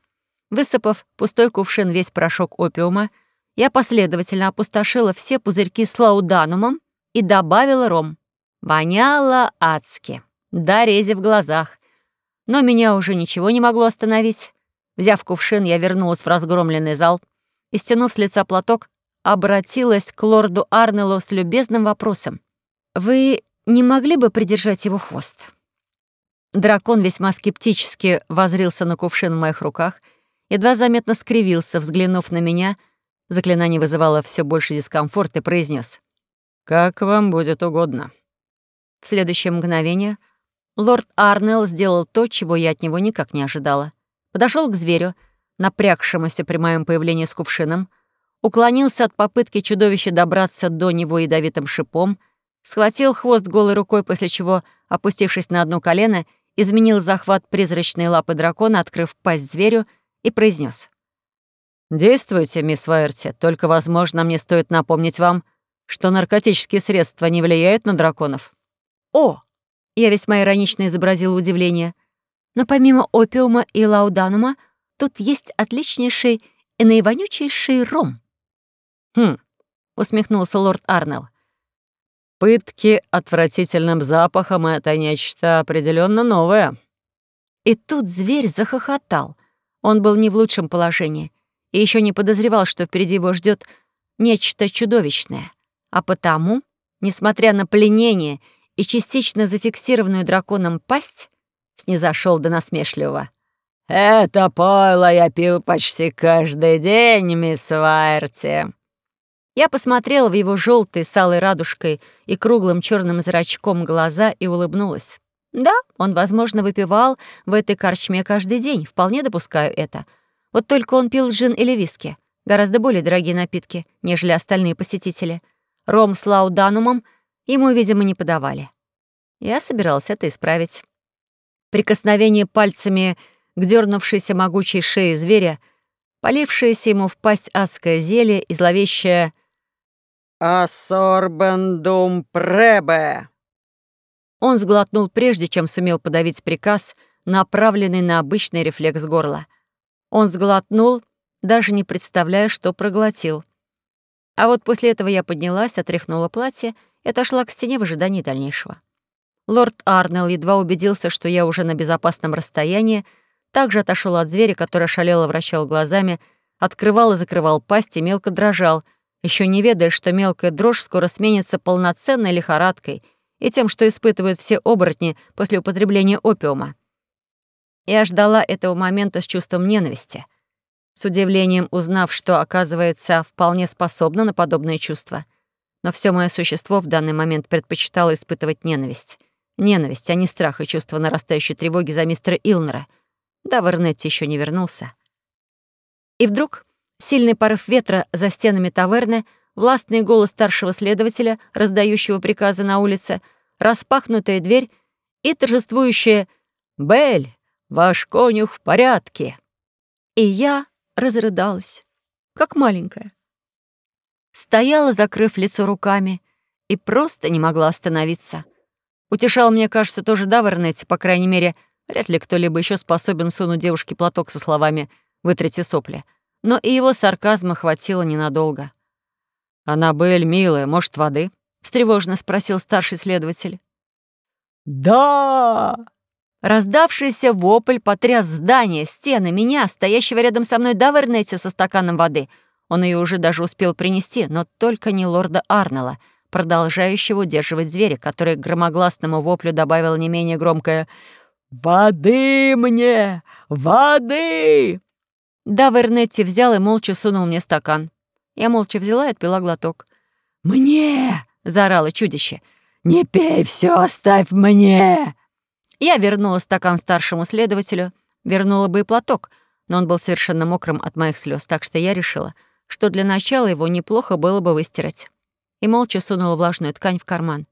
Высыпав пустой кувшин весь порошок опиума, я последовательно опустошила все пузырьки с лауданумом и добавила ром. Воняло адски, да рези в глазах. Но меня уже ничего не могло остановить. Взяв кувшин, я вернулась в разгромленный зал — и, стянув с лица платок, обратилась к лорду Арнеллу с любезным вопросом. «Вы не могли бы придержать его хвост?» Дракон весьма скептически возрился на кувшин в моих руках, едва заметно скривился, взглянув на меня. Заклинание вызывало все больше дискомфорт и произнес: «Как вам будет угодно». В следующее мгновение лорд Арнелл сделал то, чего я от него никак не ожидала. Подошел к зверю, напрягшемуся при моем появлении с кувшином, уклонился от попытки чудовища добраться до него ядовитым шипом, схватил хвост голой рукой, после чего, опустившись на одно колено, изменил захват призрачной лапы дракона, открыв пасть зверю, и произнес: «Действуйте, мисс Вайерти, только, возможно, мне стоит напомнить вам, что наркотические средства не влияют на драконов». «О!» — я весьма иронично изобразила удивление. «Но помимо опиума и лауданума Тут есть отличнейший и наивонючейший ром». «Хм», — усмехнулся лорд Арнелл. «Пытки отвратительным запахом — это нечто определенно новое». И тут зверь захохотал. Он был не в лучшем положении и еще не подозревал, что впереди его ждет нечто чудовищное. А потому, несмотря на пленение и частично зафиксированную драконом пасть, снизошел до насмешливого. «Это пойло я пил почти каждый день, мисс Вайерти». Я посмотрела в его желтые с алой радужкой и круглым черным зрачком глаза и улыбнулась. Да, он, возможно, выпивал в этой корчме каждый день, вполне допускаю это. Вот только он пил джин или виски, гораздо более дорогие напитки, нежели остальные посетители. Ром с лауданумом ему, видимо, не подавали. Я собиралась это исправить. Прикосновение пальцами к дернувшейся могучей шее зверя, полившееся ему в пасть адское зелье и зловещее «Ассорбендум пребе». Он сглотнул прежде, чем сумел подавить приказ, направленный на обычный рефлекс горла. Он сглотнул, даже не представляя, что проглотил. А вот после этого я поднялась, отряхнула платье и отошла к стене в ожидании дальнейшего. Лорд Арнелл едва убедился, что я уже на безопасном расстоянии, также отошел от зверя, который шалело вращал глазами, открывал и закрывал пасть и мелко дрожал, еще не ведая, что мелкая дрожь скоро сменится полноценной лихорадкой и тем, что испытывают все оборотни после употребления опиума. Я ждала этого момента с чувством ненависти, с удивлением узнав, что, оказывается, вполне способна на подобные чувства. Но все мое существо в данный момент предпочитало испытывать ненависть. Ненависть, а не страх и чувство нарастающей тревоги за мистера Илнера — да, Вернетти еще не вернулся. И вдруг сильный порыв ветра за стенами таверны, властный голос старшего следователя, раздающего приказы на улице, распахнутая дверь и торжествующая «Бель, ваш конюх в порядке!» И я разрыдалась, как маленькая. Стояла, закрыв лицо руками, и просто не могла остановиться. Утешал, мне кажется, тоже Давернетти, по крайней мере, Вряд ли кто-либо еще способен сунуть девушке платок со словами «вытрите сопли». Но и его сарказма хватило ненадолго. «Аннабель, милая, может, воды?» — встревожно спросил старший следователь. «Да!» Раздавшийся вопль потряс здание, стены, меня, стоящего рядом со мной Давернетти со стаканом воды. Он ее уже даже успел принести, но только не лорда Арнелла, продолжающего удерживать зверя, который к громогласному воплю добавил не менее громкое «Воды мне! Воды!» Да, Вернетти взял и молча сунул мне стакан. Я молча взяла и отпила глоток. «Мне!» — заорало чудище. «Не пей все, оставь мне!» Я вернула стакан старшему следователю, вернула бы и платок, но он был совершенно мокрым от моих слез, так что я решила, что для начала его неплохо было бы выстирать. И молча сунула влажную ткань в карман.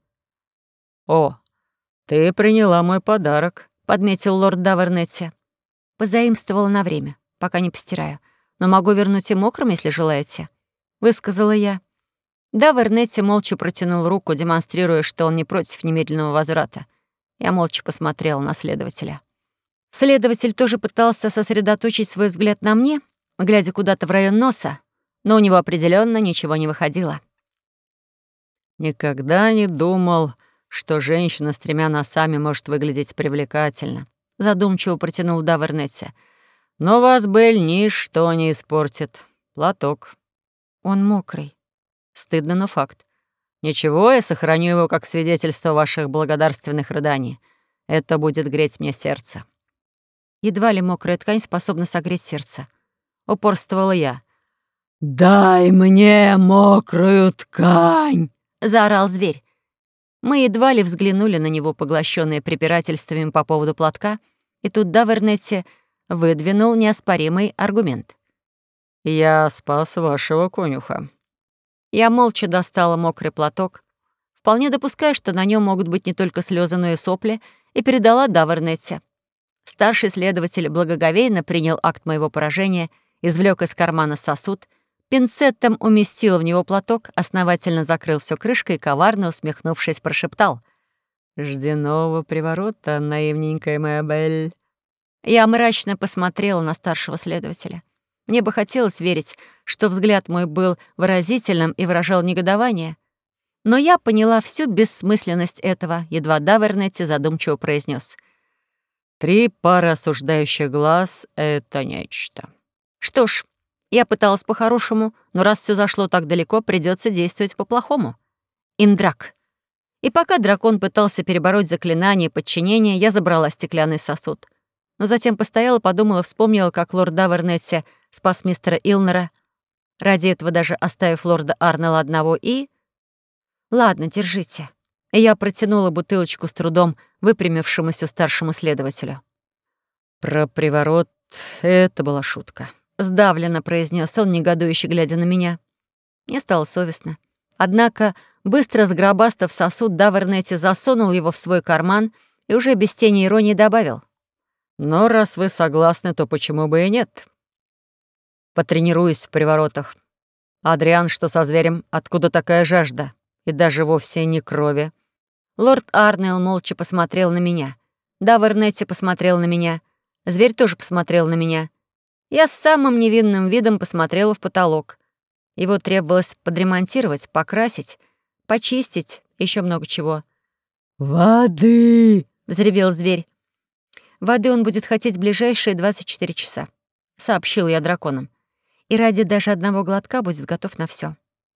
«О, ты приняла мой подарок», — подметил лорд Давернетти. позаимствовала на время, пока не постираю. Но могу вернуть и мокрым, если желаете», — высказала я. Да, Вернетти молча протянул руку, демонстрируя, что он не против немедленного возврата. Я молча посмотрела на следователя. Следователь тоже пытался сосредоточить свой взгляд на мне, глядя куда-то в район носа, но у него определенно ничего не выходило. «Никогда не думал, что женщина с тремя носами может выглядеть привлекательно», задумчиво протянул Давернетти. «Но вас, Белль, ничто не испортит. Платок». «Он мокрый». Стыдно, но факт. Ничего, я сохраню его как свидетельство ваших благодарственных рыданий. Это будет греть мне сердце. Едва ли мокрая ткань способна согреть сердце. Упорствовала я. «Дай мне мокрую ткань!» — заорал зверь. Мы едва ли взглянули на него, поглощенные препирательствами по поводу платка, и тут Давернетти выдвинул неоспоримый аргумент. «Я спас вашего конюха. Я молча достала мокрый платок, вполне допуская, что на нем могут быть не только слезы, но и сопли, и передала Давернетте. Старший следователь благоговейно принял акт моего поражения, извлек из кармана сосуд, пинцетом уместил в него платок, основательно закрыл все крышкой и, коварно усмехнувшись, прошептал. «Жди нового приворота, наивненькая моя Белль». Я мрачно посмотрела на старшего следователя. Мне бы хотелось верить, что взгляд мой был выразительным и выражал негодование. Но я поняла всю бессмысленность этого, едва Давернетти задумчиво произнес: «Три пары осуждающих глаз — это нечто». Что ж, я пыталась по-хорошему, но раз все зашло так далеко, придется действовать по-плохому. Индрак. И пока дракон пытался перебороть заклинание подчинения, я забрала стеклянный сосуд. Но затем постояла, подумала, вспомнила, как лорд Давернетти спас мистера Илнера, ради этого даже оставив лорда Арнелла одного и... «Ладно, держите». И я протянула бутылочку с трудом выпрямившемуся старшему следователю. «Про приворот это была шутка», — сдавленно произнес он, негодующе глядя на меня. Мне стало совестно. Однако, быстро сгробастав сосуд, Давернетти засунул его в свой карман и уже без тени иронии добавил. «Но раз вы согласны, то почему бы и нет?» Потренируюсь в приворотах. Адриан, что со зверем? Откуда такая жажда? И даже вовсе не крови. Лорд Арнелл молча посмотрел на меня. Давернетти посмотрел на меня. Зверь тоже посмотрел на меня. Я с самым невинным видом посмотрела в потолок. Его требовалось подремонтировать, покрасить, почистить, еще много чего. «Воды!» — взревел зверь. Воды он будет хотеть ближайшие 24 часа, — сообщил я драконам и ради даже одного глотка будет готов на все.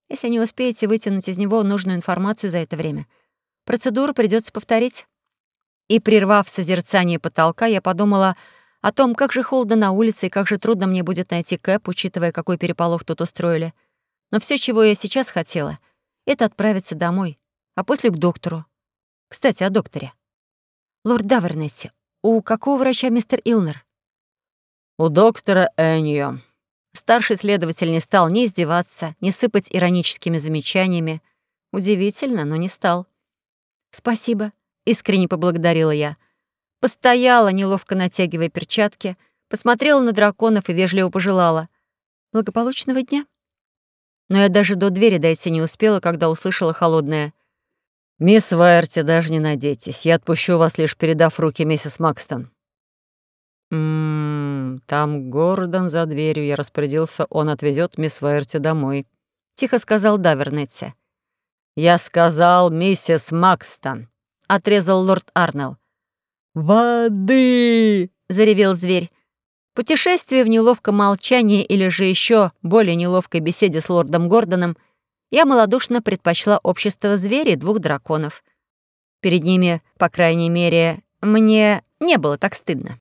Если не успеете вытянуть из него нужную информацию за это время. Процедуру придется повторить. И, прервав созерцание потолка, я подумала о том, как же холодно на улице и как же трудно мне будет найти Кэп, учитывая, какой переполох тут устроили. Но все, чего я сейчас хотела, это отправиться домой, а после к доктору. Кстати, о докторе. Лорд Давернесси, у какого врача мистер Илнер? У доктора Эньо. Старший следователь не стал ни издеваться, ни сыпать ироническими замечаниями. Удивительно, но не стал. «Спасибо», — искренне поблагодарила я. Постояла, неловко натягивая перчатки, посмотрела на драконов и вежливо пожелала. «Благополучного дня». Но я даже до двери дойти не успела, когда услышала холодное. «Мисс Вайерти, даже не надейтесь. Я отпущу вас, лишь передав руки миссис Макстон». «Ммм, там Гордон за дверью. Я распорядился, он отвезет мисс Вайерти домой», — тихо сказал Давернетти. «Я сказал миссис Макстон», — отрезал лорд Арнелл. «Воды!» — заревел зверь. Путешествие в неловком молчании или же еще более неловкой беседе с лордом Гордоном я малодушно предпочла общество зверей двух драконов. Перед ними, по крайней мере, мне не было так стыдно.